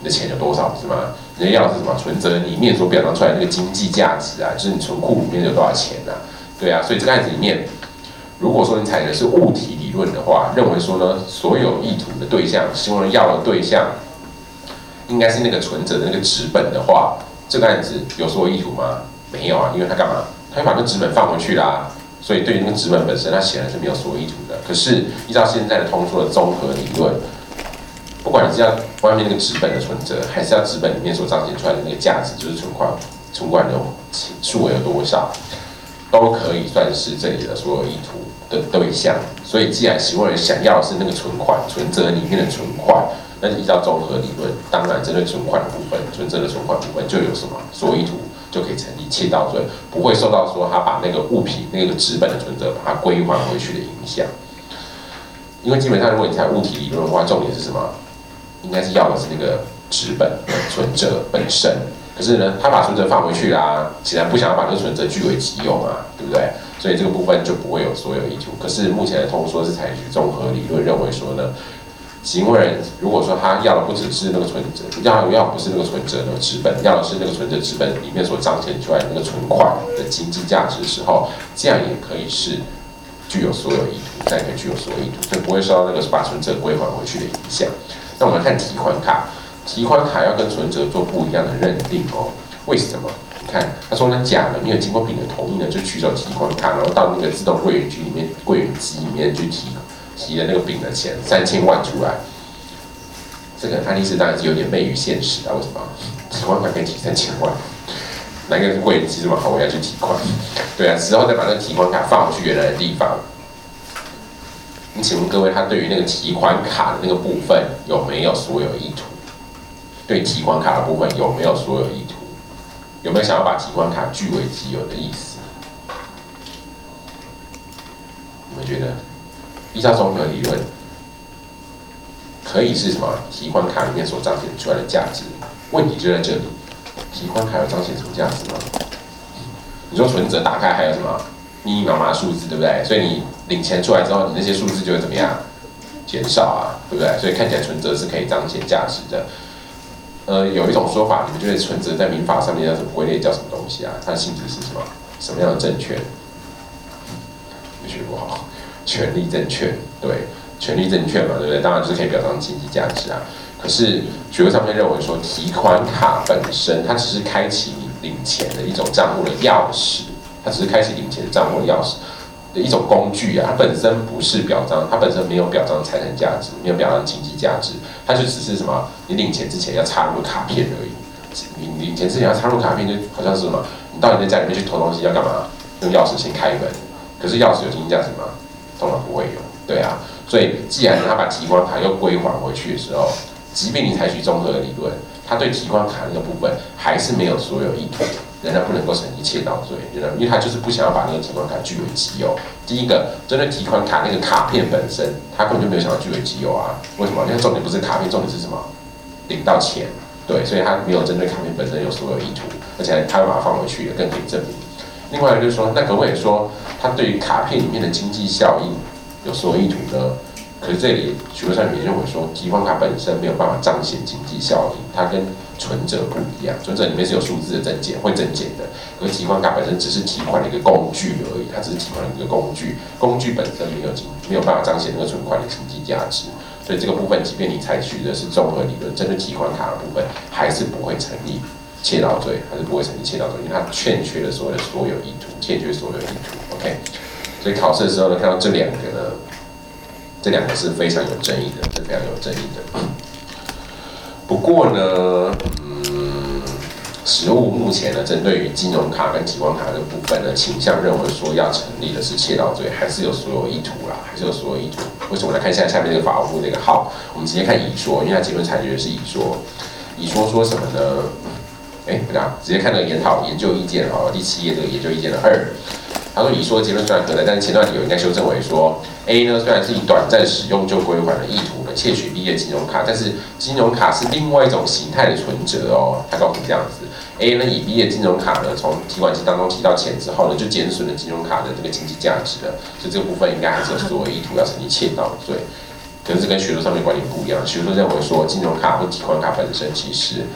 Speaker 1: 你的钱有多少是吗？人家要的是什么？存折里面所表彰出来那个经济价值啊，就是你存库里面有多少钱呐？对啊，所以这个案子里面，如果说你采的是物体理论的话，认为说呢，所有意图的对象，希望要的对象，应该是那个存折的那个纸本的话，这个案子有所有意图吗？没有啊，因为他干嘛？他把那纸本放回去啦，所以对于那个纸本本身，它显然是没有所有意图的。可是依照现在的通说的综合理论。不管你是要外面那个纸本的存折，还是要纸本里面所彰显出来的那个价值，就是存款存款的数额有多少，都可以算是这里的所有意图的对象。所以，既然行为人想要的是那个存款存折里面的存款，那依照综合理论，当然针对存款的部分，存折的存款部分就有什么所有意图就可以成立窃盗罪，不会受到说他把那个物品那个纸本的存折把它归还回去的影响。因为基本上，如果你采物体理论的话，重点是什么？应该是要的是那个纸本存折本身，可是呢，他把存折放回去啦，显然不想要把这个存折据为己用啊，对不对？所以这个部分就不会有所有意图。可是目前的通说是采取综合理论，认为说呢，行为人如果说他要的不只是那个存折，要要不是那个存折的纸本，要的是那个存折纸本里面所彰显出来的那个存款的经济价值的时候，这样也可以是具有所有意图，这样可以具有所有意图，就不会受到那个把存折归还回去的影响。那我们看提款卡，提款卡要跟存折做不一样的认定哦。为什么？你看他说呢，假的没有经过丙的同意呢，就取走提款卡，然后到那个自动柜员机里面柜员机里面去提提了那个丙的钱三千万出来。这个案例是当然是有点昧于现实啊。为什么？提款卡可以提三千万，哪个柜员机这么好，我要去提款？对啊，之后再把那个提款卡放回去原来的地方。你请问各位，他对于那个提款卡的那个部分有没有所有意图？对提款卡的部分有没有所有意图？有没有想要把提款卡据为己有的意思？你们觉得？依照综合理论，可以是什么？提款卡里面所彰显出来的价值。问题就在这里，提款卡有彰显什么价值吗？你说存折打开还有什么密密麻麻数字，对不对？所以你领钱出来之后，你那些数字就会怎么样？减少啊，对不对？所以看起来存折是可以彰显价值的。呃，有一种说法，你们觉得存折在民法上面叫什么归类？叫什么东西啊？它的性质是什么？什么样的证券？没学过好，权利证券，对，权利证券嘛，对不对？当然就是可以表彰经济价值啊。可是学会上面认为说，提款卡本身它只是开启你领钱的一种账户的钥匙，它只是开启领钱的账户的钥匙。一种工具啊，它本身不是表彰，它本身没有表彰财产价值，没有表彰经济价值，它就只是什么？你领钱之前要插入卡片而已。你领钱之前要插入卡片，就好像是什么？你到你的家里面去偷东西要干嘛？用钥匙先开门。可是钥匙有经济价值吗？通常不会有。对啊，所以既然他把提款卡又归还回去的时候，即便你采取综合的理论，他对提款卡那个部分还是没有所有意图。仍然不能够成一切盗罪，因为他就是不想要把那个提款卡据为己有。第一个，针对提款卡那个卡片本身，他根本就没有想要据为己有啊。为什么？因为重点不是卡片，重点是什么？领到钱。对，所以他没有针对卡片本身有所有意图，而且他会把它放回去也，更可以证明。另外就是说，那可不可以说他对于卡片里面的经济效益有所有意图呢？可是这里许多上面也认为说，提款卡本身没有办法彰显经济效益，它跟存折不一样，存折里面是有数字的增减，会增减的。而提款卡本身只是提款的一个工具而已，它只是提款的一个工具，工具本身没有经没有办法彰显那个存款的经济价值。所以这个部分，即便你采取的是综合理论，针对提款卡的部分，还是不会成立窃盗罪，还是不会成立窃盗罪，因为它欠缺了所有的所有意图，欠缺所有意图。OK，所以考试的时候呢，看到这两个呢。这两个是非常有争议的，是非常有争议的。不过呢，嗯，实务目前呢，针对于金融卡跟提款卡的部分呢，倾向认为说要成立的是窃盗罪，还是有所有意图啦，还是有所有意图。为什么？来看一下下面这个法务部这个号，我们直接看乙说，因为它结论裁决是乙说。乙说说什么呢？哎，不对，直接看那个研讨研究意见哦，第七页这个研究意见的二。他说：“乙说结论虽然可能，但是前段理由应该修正为说，A 呢虽然是以短暂使用就归还的意图呢窃取 B 的金融卡，但是金融卡是另外一种形态的存折哦。他告诉你这样子，A 呢以 B 的金融卡呢从提款机当中提到钱之后呢，就减损了金融卡的这个经济价值了，所以这个部分应该还是有作为意图要成立窃盗罪。可是跟学术上面观点不一样，学术认为说金融卡或提款卡本身其实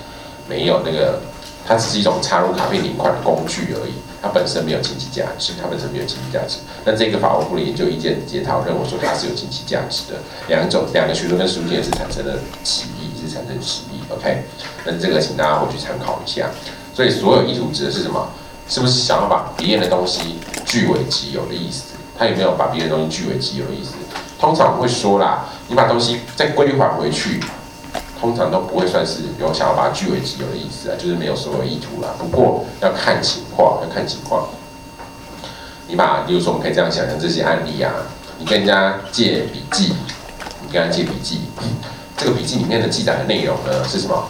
Speaker 1: 没有那个。”它只是一种插入卡片领款的工具而已，它本身没有经济价值，它本身没有经济价值。那这个法务部的研究意见检讨认为说它是有经济价值的，两种两个学说跟实务见是产生了歧义，是产生歧义。OK，那这个请大家回去参考一下。所以所有意图指的是什么？是不是想要把别人的东西据为己有的意思？他有没有把别人东西据为己有的意思？通常会说啦，你把东西再归还回去。通常都不会算是有想要把它据为己有的意思啊，就是没有所有意图啦。不过要看情况，要看情况。你把，比如说我们可以这样想象这些案例啊，你跟人家借笔记，你跟人家借笔记，这个笔记里面的记载的内容呢是什么？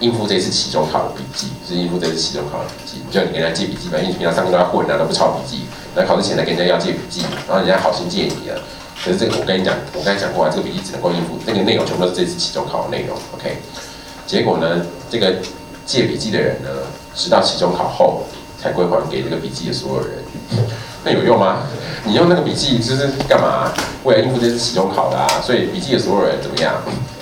Speaker 1: 应付这次期中考的笔记，是应付这次期中考的笔记。就你跟人家借笔记，因为平常上课都要混啊，都不抄笔记，那考试前来跟人家要借笔记，然后人家好心借你了。可是这个我跟你讲，我刚才讲过啊，这个笔记只能够应付那个内容，全部都是这次期中考的内容。OK，结果呢，这个借笔记的人呢，直到期中考后才归还给这个笔记的所有人。那有用吗？你用那个笔记就是干嘛？为了应付这次期中考的啊。所以笔记的所有人怎么样？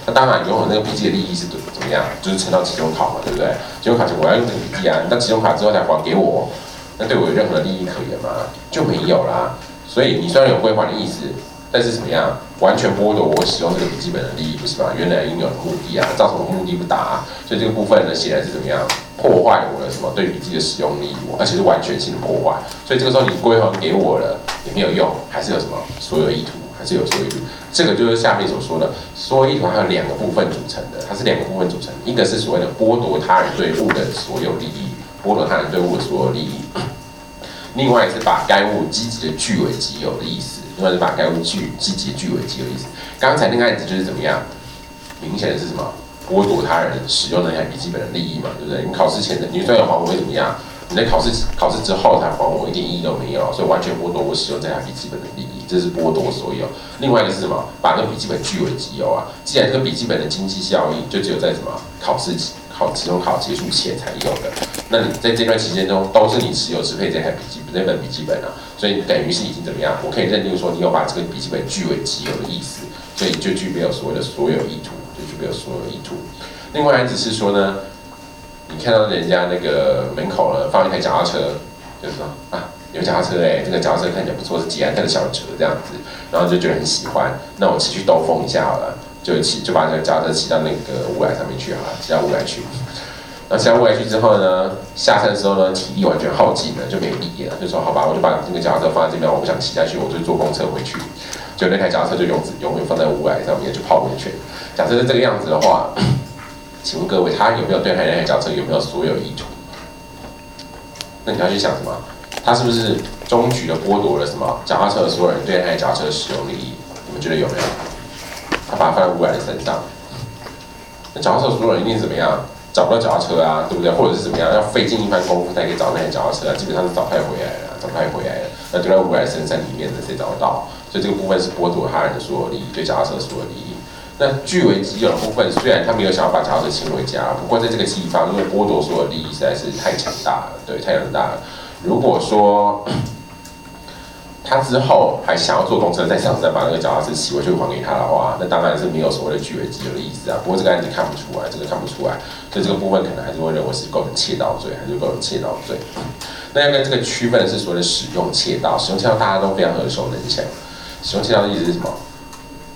Speaker 1: 那当然，拥有那个笔记的利益是怎怎么样？就是撑到期中考嘛，对不对？期中考前我要用这个笔记啊，到期中考之后才还给我，那对我有任何的利益可言吗？就没有啦。所以你虽然有归还的意思。但是怎么样？完全剥夺我使用这个笔记本的利益，不是吗？原来应有的目的啊，造成我目的不达，所以这个部分呢，显然是怎么样破坏我的什么对笔记的使用利益，而且是完全性的破坏。所以这个时候你归还给我了也没有用，还是有什么所有意图，还是有所有意图。这个就是下面所说的所有意图，还有两个部分组成的，它是两个部分组成，一个是所谓的剥夺他人对物的所有利益，剥夺他人对物的所有利益；另外是把该物积极的据为己有的意思。另外是把该物据积极据为己有意思。刚才那个案子就是怎么样？明显的是什么？剥夺他人使用那台笔记本的利益嘛，对不对？你考试前的你虽然还我会怎么样？你在考试考试之后才还我，一点意义都没有，所以完全剥夺我使用这台笔记本的利益。这是剥夺所有。另外一个是什么？把那笔记本据为己有啊。既然这个笔记本的经济效益就只有在什么考试考期中考结束前才有的，那你在这段期间中都是你持有支配这台笔记那本笔记本啊，所以等于是已经怎么样？我可以认定说你有把这个笔记本据为己有的意思，所以就具备有所谓的所有意图，就具备有所有意图。另外只是说呢，你看到人家那个门口呢放一台脚踏车，就是说啊。有脚踏车哎，这个脚踏车看起来不错，是捷安特的小车这样子，然后就觉得很喜欢。那我骑去兜风一下好了，就骑就把这个脚踏车骑到那个雾来上面去好了，骑到雾来去。那骑到雾来去之后呢，下山的时候呢，体力完全耗尽了，就没力了，就说好吧，我就把这个脚踏车放在这边，我不想骑下去，我就坐公车回去。就那台脚踏车就永永远放在雾来上面，就泡温泉。假设是这个样子的话，请问各位，他有没有对他那台脚踏车有没有所有意图？那你要去想什么？他是不是终局的剥夺了什么脚踏车的所有人对那台脚踏车的使用利益？你们觉得有没有？他把它放在污染的身上，那脚踏车所有人一定怎么样？找不到脚踏车啊，对不对？或者是怎么样？要费尽一番功夫才可以找那台脚踏车啊，基本上是找不回来了，找不回来了。那丢在污染深山里面的，谁找得到？所以这个部分是剥夺他人的所有利益，对脚踏车所有利益。那据为己有的部分，虽然他没有想要把脚踏车请回家，不过在这个地方，因为剥夺所有利益实在是太强大了，对，太强大了。如果说他之后还想要坐公车，再想再把那个脚踏车骑回去还给他的话，那当然是没有所谓的据为己有的意思啊。不过这个案子看不出来，这个看不出来，所以这个部分可能还是会认为是构成窃盗罪，还是构成窃盗罪。那要跟这个区分的是所谓的使用窃盗，使用窃盗大家都非常耳熟能详。使用窃盗的意思是什么？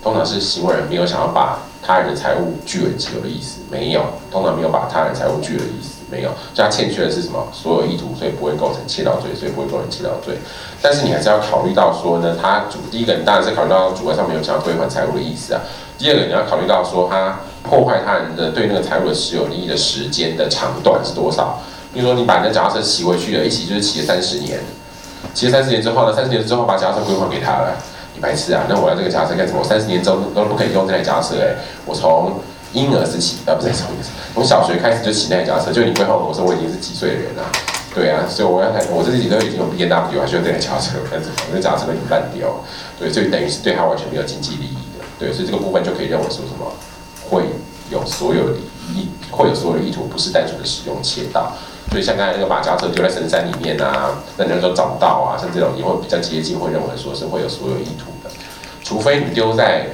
Speaker 1: 通常是行为人没有想要把他人的财物据为己有的意思，没有，通常没有把他人财物据的意思。没有，就他欠缺的是什么？所有意图，所以不会构成窃盗罪，所以不会构成窃盗罪。但是你还是要考虑到说呢，他主第一个，你当然是考虑到主观上没有想要归还财物的意思啊。第二个，你要考虑到说他破坏他人的对那个财物的持有利益的时间的长短是多少。比如说你把那脚踏车骑回去了，一骑就是骑了三十年，骑了三十年之后呢，三十年之后把脚踏车归还给他了，你白痴啊？那我要这个脚踏车干什么？我三十年之后都不可以用这台脚踏车哎，我从。婴儿时期啊，不是从从小学开始就骑那台脚车，就你规划我说我已经是几岁的人了，对啊，所以我要开，我这几都已经有 B N W，还需要这台脚踏车，但是我那脚车都已经烂掉，对，所以等于是对他完全没有经济利益的，对，所以这个部分就可以认为说什么会有所有意，会有所有的意图，不是单纯的使用切到，所以像刚才那个把脚车丢在深山里面啊，那人都找不到啊，像这种也会比较接近，会认为说是会有所有意图的，除非你丢在。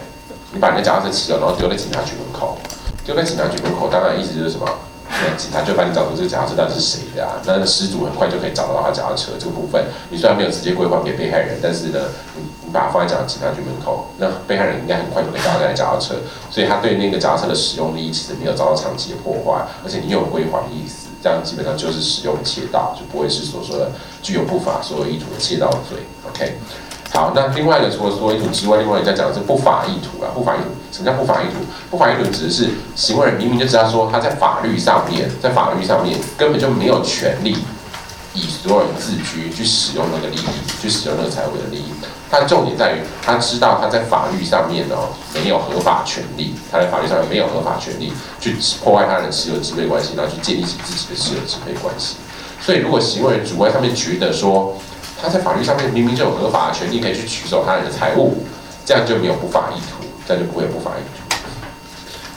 Speaker 1: 你把你的脚踏车骑走，然后丢在警察局门口，丢在警察局门口，当然意思就是什么？那警察就帮你找出这个脚踏车到底是谁的啊？那失主很快就可以找到他脚踏车这个部分。你虽然没有直接归还给被害人，但是呢，你你把它放在警警察局门口，那被害人应该很快就可以找到这台脚踏车。所以他对那个脚踏车的使用利益其实没有遭到长期的破坏，而且你有归还的意思，这样基本上就是使用窃盗，就不会是所说的具有不法所有意图的窃盗罪。OK。好，那另外一个除了说意图之外，另外一个在讲的是不法意图啊。不法意图，什么叫不法意图？不法意图指的是行为人明明就知道说他在法律上面，在法律上面根本就没有权利以所有人自居去使用那个利益，去使用那个财物的利益。他的重点在于他知道他在法律上面哦没有合法权利，他在法律上面没有合法权利去破坏他人持有支配关系，然后去建立起自己的持有支配关系。所以如果行为人主观上面觉得说，他在法律上面明明就有合法的权利可以去取走他人的财物，这样就没有不法意图，这样就不会有不法意图。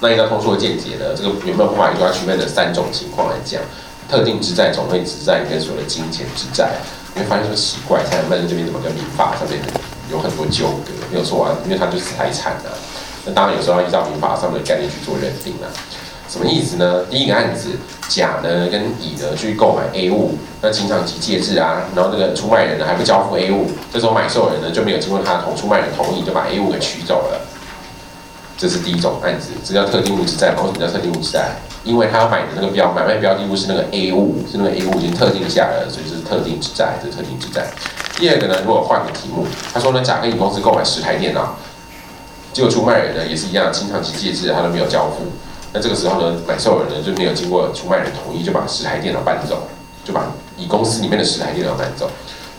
Speaker 1: 那依照通俗的见解呢，这个有没有不法意图要区分的三种情况来讲：特定之债、种类之债跟所谓的金钱之债。你会发现说奇怪，现在曼这边怎么跟民法上面有很多纠葛？没有错啊，因为它就是财产啊。那当然有时候要依照民法上面的概念去做认定啊。什么意思呢？第一个案子，甲呢跟乙呢去购买 A 物，那经常及戒指啊，然后那个出卖人呢还不交付 A 物，这时候买受人呢就没有经过他同出卖人同意就把 A 物给取走了，这是第一种案子，这叫特定物之债。为什么叫特定物之债？因为他要买的那个标买卖标的物是那个 A 物，是那个 A 物已经特定下来了，所以这是特定之债，这是特定之债。第二个呢，如果换个题目，他说呢，甲跟乙公司购买十台电脑，结果出卖人呢也是一样，经常及戒指他都没有交付。那这个时候呢，买受人呢就没有经过出卖人同意，就把十台电脑搬走，就把乙公司里面的十台电脑搬走。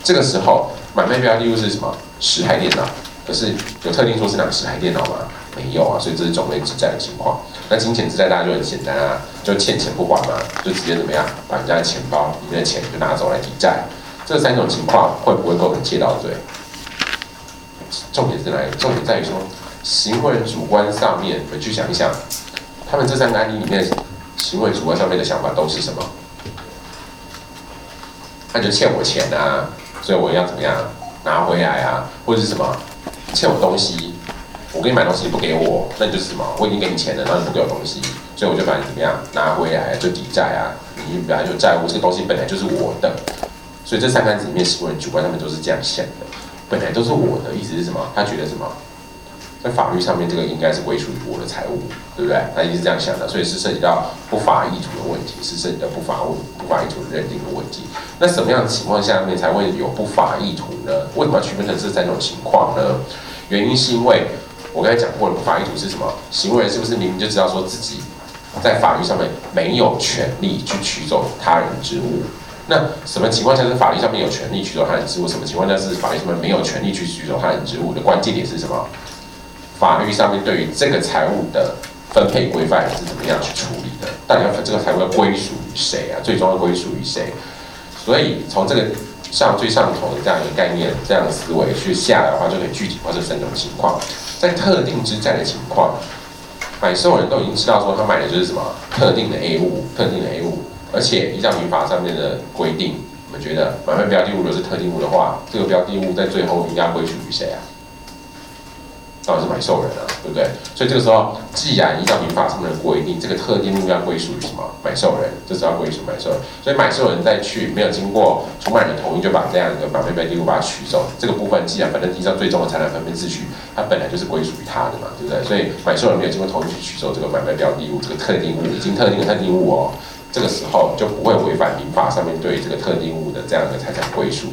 Speaker 1: 这个时候买卖标的物是什么？十台电脑。可是有特定说是哪十台电脑吗？没有啊，所以这是种类之债的情况。那金钱之债大家就很简单啊，就欠钱不还嘛，就直接怎么样，把人家钱包里面的钱就拿走来抵债。这三种情况会不会构成窃盗罪？重点在哪里？重点在于说，行为人主观上面，你去想一想，他们这三个案例里面，行为主观上面的想法都是什么？他就欠我钱啊，所以我要怎么样拿回来啊？或者是什么欠我东西，我给你买东西你不给我，那你就是什么？我已经给你钱了，然后你不给我东西，所以我就把你怎么样拿回来就抵债啊？你本来就债务，这个东西本来就是我的，所以这三个案子里面，行为主观上面都是这样想的，本来都是我的，意思是什么？他觉得什么？在法律上面，这个应该是归属于我的财物，对不对？他一定是这样想的，所以是涉及到不法意图的问题，是涉及到不法物、不法意图的认定的问题。那什么样的情况下面才会有不法意图呢？为什么区分成这三种情况呢？原因是因为我刚才讲过了，不法意图是什么？行为人是不是明明就知道说自己在法律上面没有权利去取走他人之物？那什么情况下是法律上面有权利取走他人之物？什么情况下是法律上面没有权利去取走他人之物的关键点是什么？法律上面对于这个财务的分配规范是怎么样去处理的？到底要这个财务要归属于谁啊？最终要归属于谁？所以从这个上最上头的这样一个概念、这样的思维去下来的话，就可以具体化这三种情况。在特定之债的情况，买受人都已经知道说他买的就是什么特定的 A 物、特定的 A 物，而且依照民法上面的规定，我们觉得买卖标的物如果是特定物的话，这个标的物在最后应该归属于谁啊？当然是买受人啊，对不对？所以这个时候，既然依照民法上面的规定，这个特定物要归属于什么？买受人，就是要归属买受人。所以买受人再去没有经过出卖人同意就把这样一个买卖标的物把它取走，这个部分既然反正依照最终的财产分配秩序，它本来就是归属于他的嘛，对不对？所以买受人没有经过同意去取走这个买卖标的物，这个特定物已经特定的特定物哦，这个时候就不会违反民法上面对这个特定物的这样一个财产归属。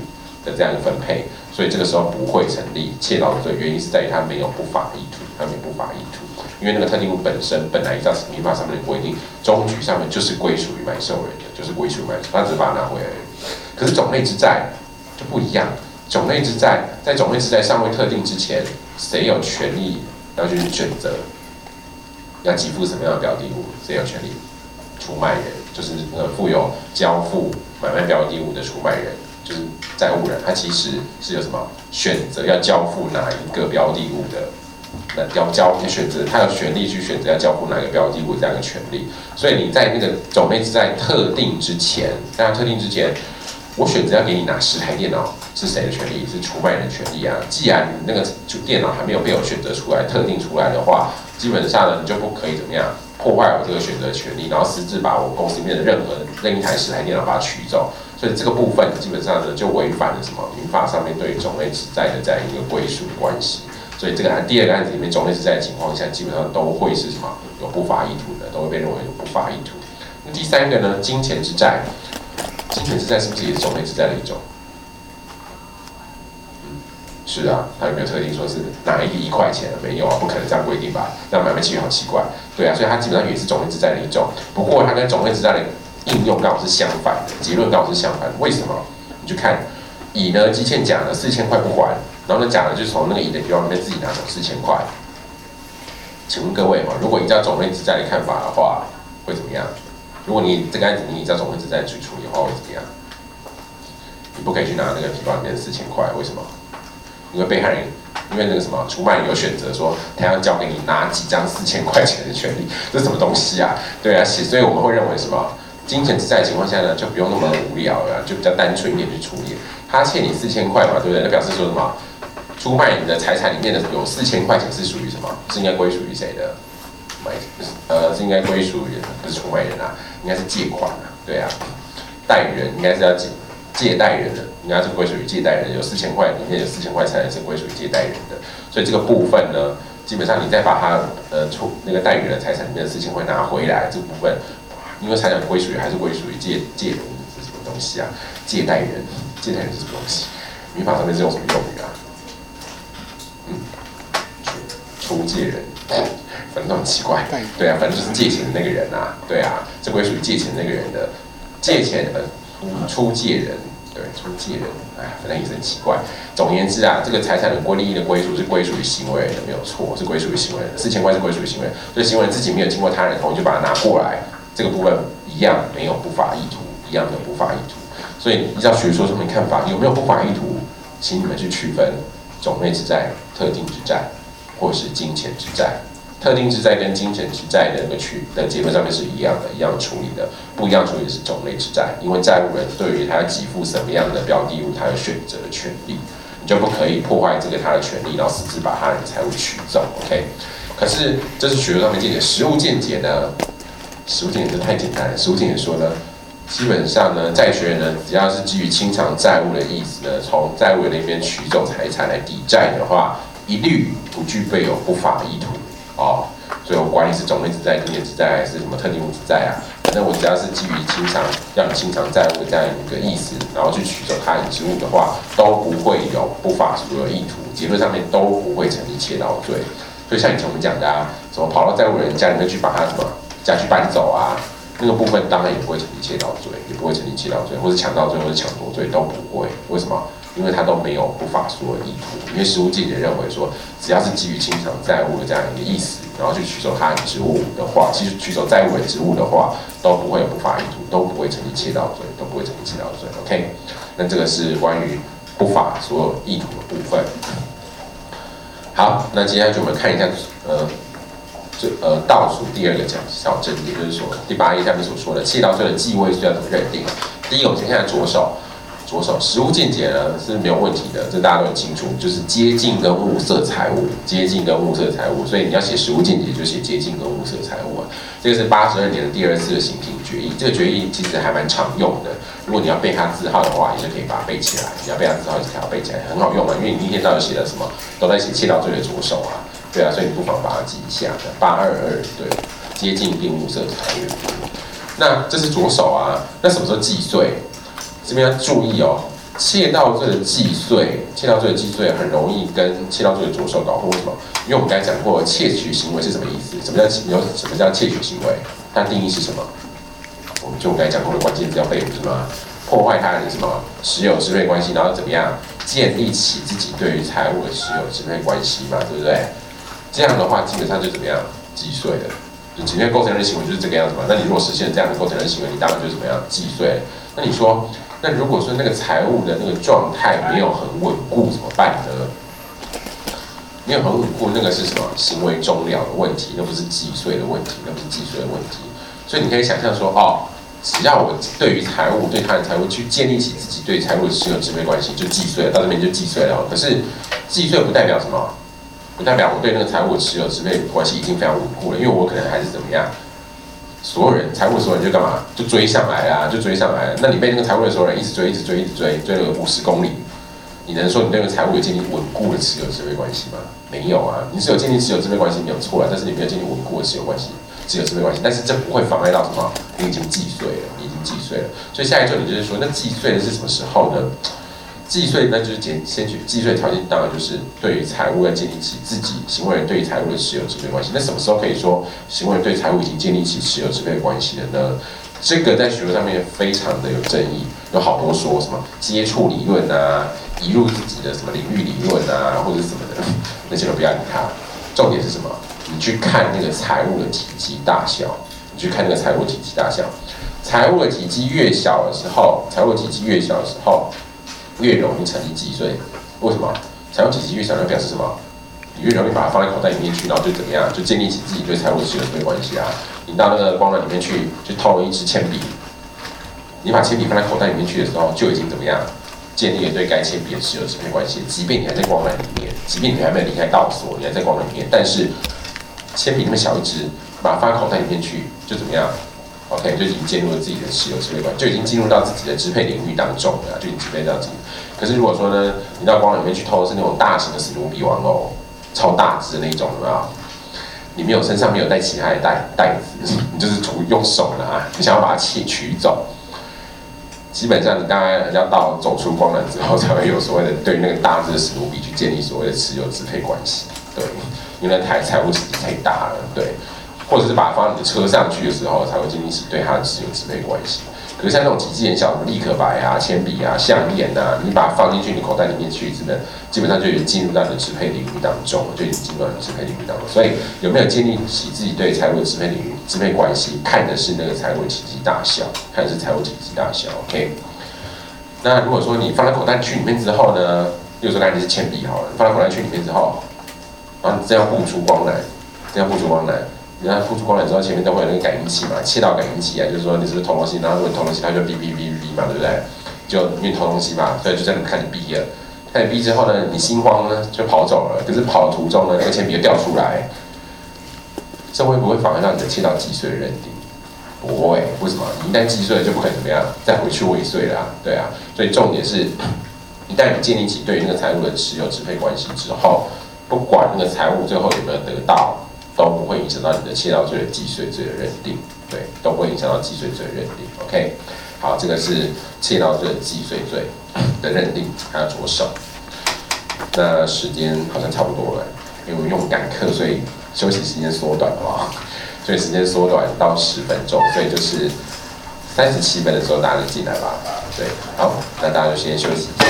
Speaker 1: 这样一个分配，所以这个时候不会成立窃盗罪，原因是在于它没有不法意图，它没有不法意图，因为那个特定物本身本来依照民法上面的规定，终局上面就是归属于买受人的，就是归属于买受，他只把它拿回来。可是种类之债就不一样，种类之债在种类之债尚未特定之前，谁有权利要去选择要给付什么样的标的物？谁有权利？出卖人，就是呃负有交付买卖标的物的出卖人。就是债务人，他其实是有什么选择要交付哪一个标的物的，那要交选择，他有权利去选择要交付哪一个标的物这样的权利。所以你在那个种类是在特定之前，在特定之前，我选择要给你拿十台电脑，是谁的权利？是出卖人的权利啊！既然那个就电脑还没有被我选择出来、特定出来的话，基本上呢，你就不可以怎么样破坏我这个选择权利，然后私自把我公司里面的任何任一台十台电脑把它取走。所以这个部分基本上呢，就违反了什么民法上面对于种类之债的这样一个归属关系。所以这个案第二个案子里面，种类之债情况下，基本上都会是什么有不法意图的，都会被认为有不法意图。那第三个呢，金钱之债，金钱之债是不是也是种类之债的一种？是啊，它有没有特定说是哪一个一块钱？没有啊，不可能这样规定吧？那买卖契约好奇怪。对啊，所以它基本上也是种类之债的一种。不过它跟种类之债的应用刚好是相反的，结论刚好是相反的。为什么？你去看乙呢，积欠甲呢四千块不还，然后呢甲呢就从那个乙的皮包里面自己拿走四千块。请问各位嘛，如果依照种类之债的看法的话，会怎么样？如果你这个案子你依照种类之债去处理的话，会怎么样？你不可以去拿那个皮包里面四千块，为什么？因为被害人，因为那个什么出卖人有选择说他要交给你拿几张四千块钱的权利，这什么东西啊？对啊，所以我们会认为什么？金钱之债的情况下呢，就不用那么无聊了，就比较单纯一点去处理。他欠你四千块嘛，对不对？那表示说什么？出卖你的财产里面的有四千块钱是属于什么？是应该归属于谁的？买呃，是应该归属于不是出卖人啊，应该是借款啊，对啊，贷人应该是要借借贷人的，应该是归属于借贷人。有四千块里面有四千块财产是归属于借贷人的，所以这个部分呢，基本上你再把他呃出那个贷人的财产里面的四千块拿回来，这部分。因为财产归属于还是归属于借借人是什么东西啊？借贷人，借贷人是什么东西？民法上面是用什么用语啊？嗯，出借人，反正都很奇怪。对啊，反正就是借钱的那个人啊。对啊，这归属于借钱那个人的借钱的出出借人，对，出借人，哎，反正也是很奇怪。总而言之啊，这个财产的归利益的归属是归属于行为人的，没有错，是归属于行为人。四千块是归属于行为人，所以行为人自己没有经过他人同意就把它拿过来。这个部分一样没有不法意图，一样没有不法意图，所以依照学说上面看法，有没有不法意图，请你们去区分种类之债、特定之债，或是金钱之债。特定之债跟金钱之债的那个区的结论上面是一样的，一样处理的。不一样处理是种类之债，因为债务人对于他给付什么样的标的物，他有选择的权利，你就不可以破坏这个他的权利，然后私自把他的财物取走。OK，可是这是学术上面见解，实物见解呢？实物见解这太简单了。实物见解说呢，基本上呢，债权人呢，只要是基于清偿债务的意思呢，从债务人那边取走财产来抵债的话，一律不具备有不法意图。哦，所以我管你是种类之债、金钱之债还是什么特定物之债啊，反正我只要是基于清偿，要你清偿债务这样一个意思，然后去取走他人之物的话，都不会有不法所有意图，结论上面都不会成立窃盗罪。所以像以前我们讲的啊，什么跑到债务人家里面去把他什么家具搬走啊，那个部分当然也不会成立窃盗罪，也不会成立窃盗罪，或者强盗罪或者抢夺罪都不会。为什么？因为他都没有不法所有意图，因为实务界也认为说，只要是基于清偿债务的这样一个意思，然后去取走他人之物的话，其实取走债务人之物的话，都不会有不法意图，都不会成立窃盗罪，都不会成立窃盗罪。OK，那这个是关于不法所有意图的部分。好，那接下来就我们看一下，呃，这呃倒数第二个讲小证也就是说第八页下面所说的窃盗罪的继位是要怎么认定？第一，我们先看左手。左手实物见解呢是没有问题的，这大家都很清楚，就是接近跟物色财物，接近跟物色财物，所以你要写实物见解就写接近跟物色财物啊。这个是八十二年的第二次的刑评决议，这个决议其实还蛮常用的。如果你要背它字号的话，也是可以把它背起来。你要背它字号也是可以背起来，很好用啊，因为你一天到晚写的什么都在写窃盗罪的左手啊，对啊，所以你不妨把它记一下。八二二对，接近定物色财物。那这是左手啊，那什么时候计税？这边要注意哦，窃盗罪的计税，窃盗罪的计税很容易跟窃盗罪的左手搞混。为什么？因为我们刚才讲过，窃取行为是什么意思？什么叫有什么叫窃取行为？它定义是什么？我们就我刚才讲过的关键字要被什么？破坏他的什么持有支配关系，然后怎么样建立起自己对于财物的持有支配关系嘛？对不对？这样的话，基本上就怎么样计税的？就今天构成人行为就是这个样子嘛？那你如果实现这样的构成人行为，你当然就怎么样计税？那你说？那如果说那个财务的那个状态没有很稳固怎么办呢？没有很稳固，那个是什么行为终了的问题，那不是计税的问题，那不是计税的问题。所以你可以想象说，哦，只要我对于财务对他的财务去建立起自己对财务的持有支配关系，就计税了，到这边就计税了。可是计税不代表什么？不代表我对那个财务持有支配关系已经非常稳固了，因为我可能还是怎么样？所有人财务所有人就干嘛？就追上来啊，就追上来。那你被那个财务的所有人一直追，一直追，一直追，追了五十公里，你能说你对那个财务有建立稳固的持有支配关系吗？没有啊，你是有建立持有支配关系没有错啊，但是你没有建立稳固的持有关系，持有支配关系。但是这不会妨碍到什么？你已经计税了，你已经计税了。所以下一句你就是说，那计税的是什么时候呢？计税那就是先先去计税条件，当然就是对于财务要建立起自己行为人对于财务的持有支配关系。那什么时候可以说行为人对财务已经建立起持有支配关系了呢？这个在学术上面非常的有争议，有好多说什么接触理论啊，移入自己的什么领域理论啊，或者什么的，那些都不要理它。重点是什么？你去看那个财务的体积大小，你去看那个财务体积大小，财务的体积越小的时候，财务体积越小的时候。越容易成立计税，为什么？财务体积越小，就表示什么？你越容易把它放在口袋里面去，然后就怎么样？就建立起自己对财务持有支配关系啊！你到那个光缆里面去，就套了一支铅笔，你把铅笔放在口袋里面去的时候，就已经怎么样？建立了对该铅笔的持有支配关系。即便你还在光缆里面，即便你还没有离开道所，你还在光缆里面，但是铅笔那么小一支，把它放在口袋里面去，就怎么样？OK，就已经进入了自己的持有支配关，就已经进入到自己的支配领域当中了，就已经支配到自己。可是如果说呢，你到光里面去偷的是那种大型的史努比玩偶，超大只的那种，有没有？你没有身上没有带其他的袋袋子，你就是图用手拿，你想要把它取取走。基本上你大概要到走出光缆之后，才会有所谓的对那个大只的史努比去建立所谓的持有支配关系。对，因为那台财务体积太大了，对。或者是把它放在你的车上去的时候，才会建立起对它的持有支配关系。可是像那种体积很小，什么立可白啊、铅笔啊、项链啊，你把它放进去你口袋里面去，真的基本上就已经进入到你的支配领域当中，就已经进入到你的支配领域当中。所以有没有建立起自己对财务的支配领域、支配关系，看的是那个财务体积大小，看的是财务体积大小。OK。那如果说你放在口袋去里面之后呢，又说，刚才是铅笔好了，放在口袋去里面之后，然后你这样不出光来，这样不出光来，你看不出光来之后，前面都会有那个感应器嘛，切到感应器啊，就是说你是不是偷东西，然后如果你偷东西，它就哔哔哔哔嘛，对不对？就因为偷东西嘛，所以就在那看你哔了，看你哔之后呢，你心慌呢就跑走了，可是跑的途中呢，那个铅笔又掉出来，这会不会妨碍到你的切到几岁的认定？不会，为什么？你一旦击碎，就不可能怎么样，再回去未遂了，对啊。所以重点是，一旦你建立起对于那个财物的持有支配关系之后，不管那个财物最后有没有得到，都不会影响到你的窃盗罪的既遂罪的认定，对，都不会影响到既遂罪的认定。OK，好，这个是窃盗罪的既遂罪的认定，还要着手。那时间好像差不多了，因为我们用赶课，所以休息时间缩短了啊。所以时间缩短到十分钟，所以就是三十七分的时候大家就进来吧。对，好，那大家就先休息一下。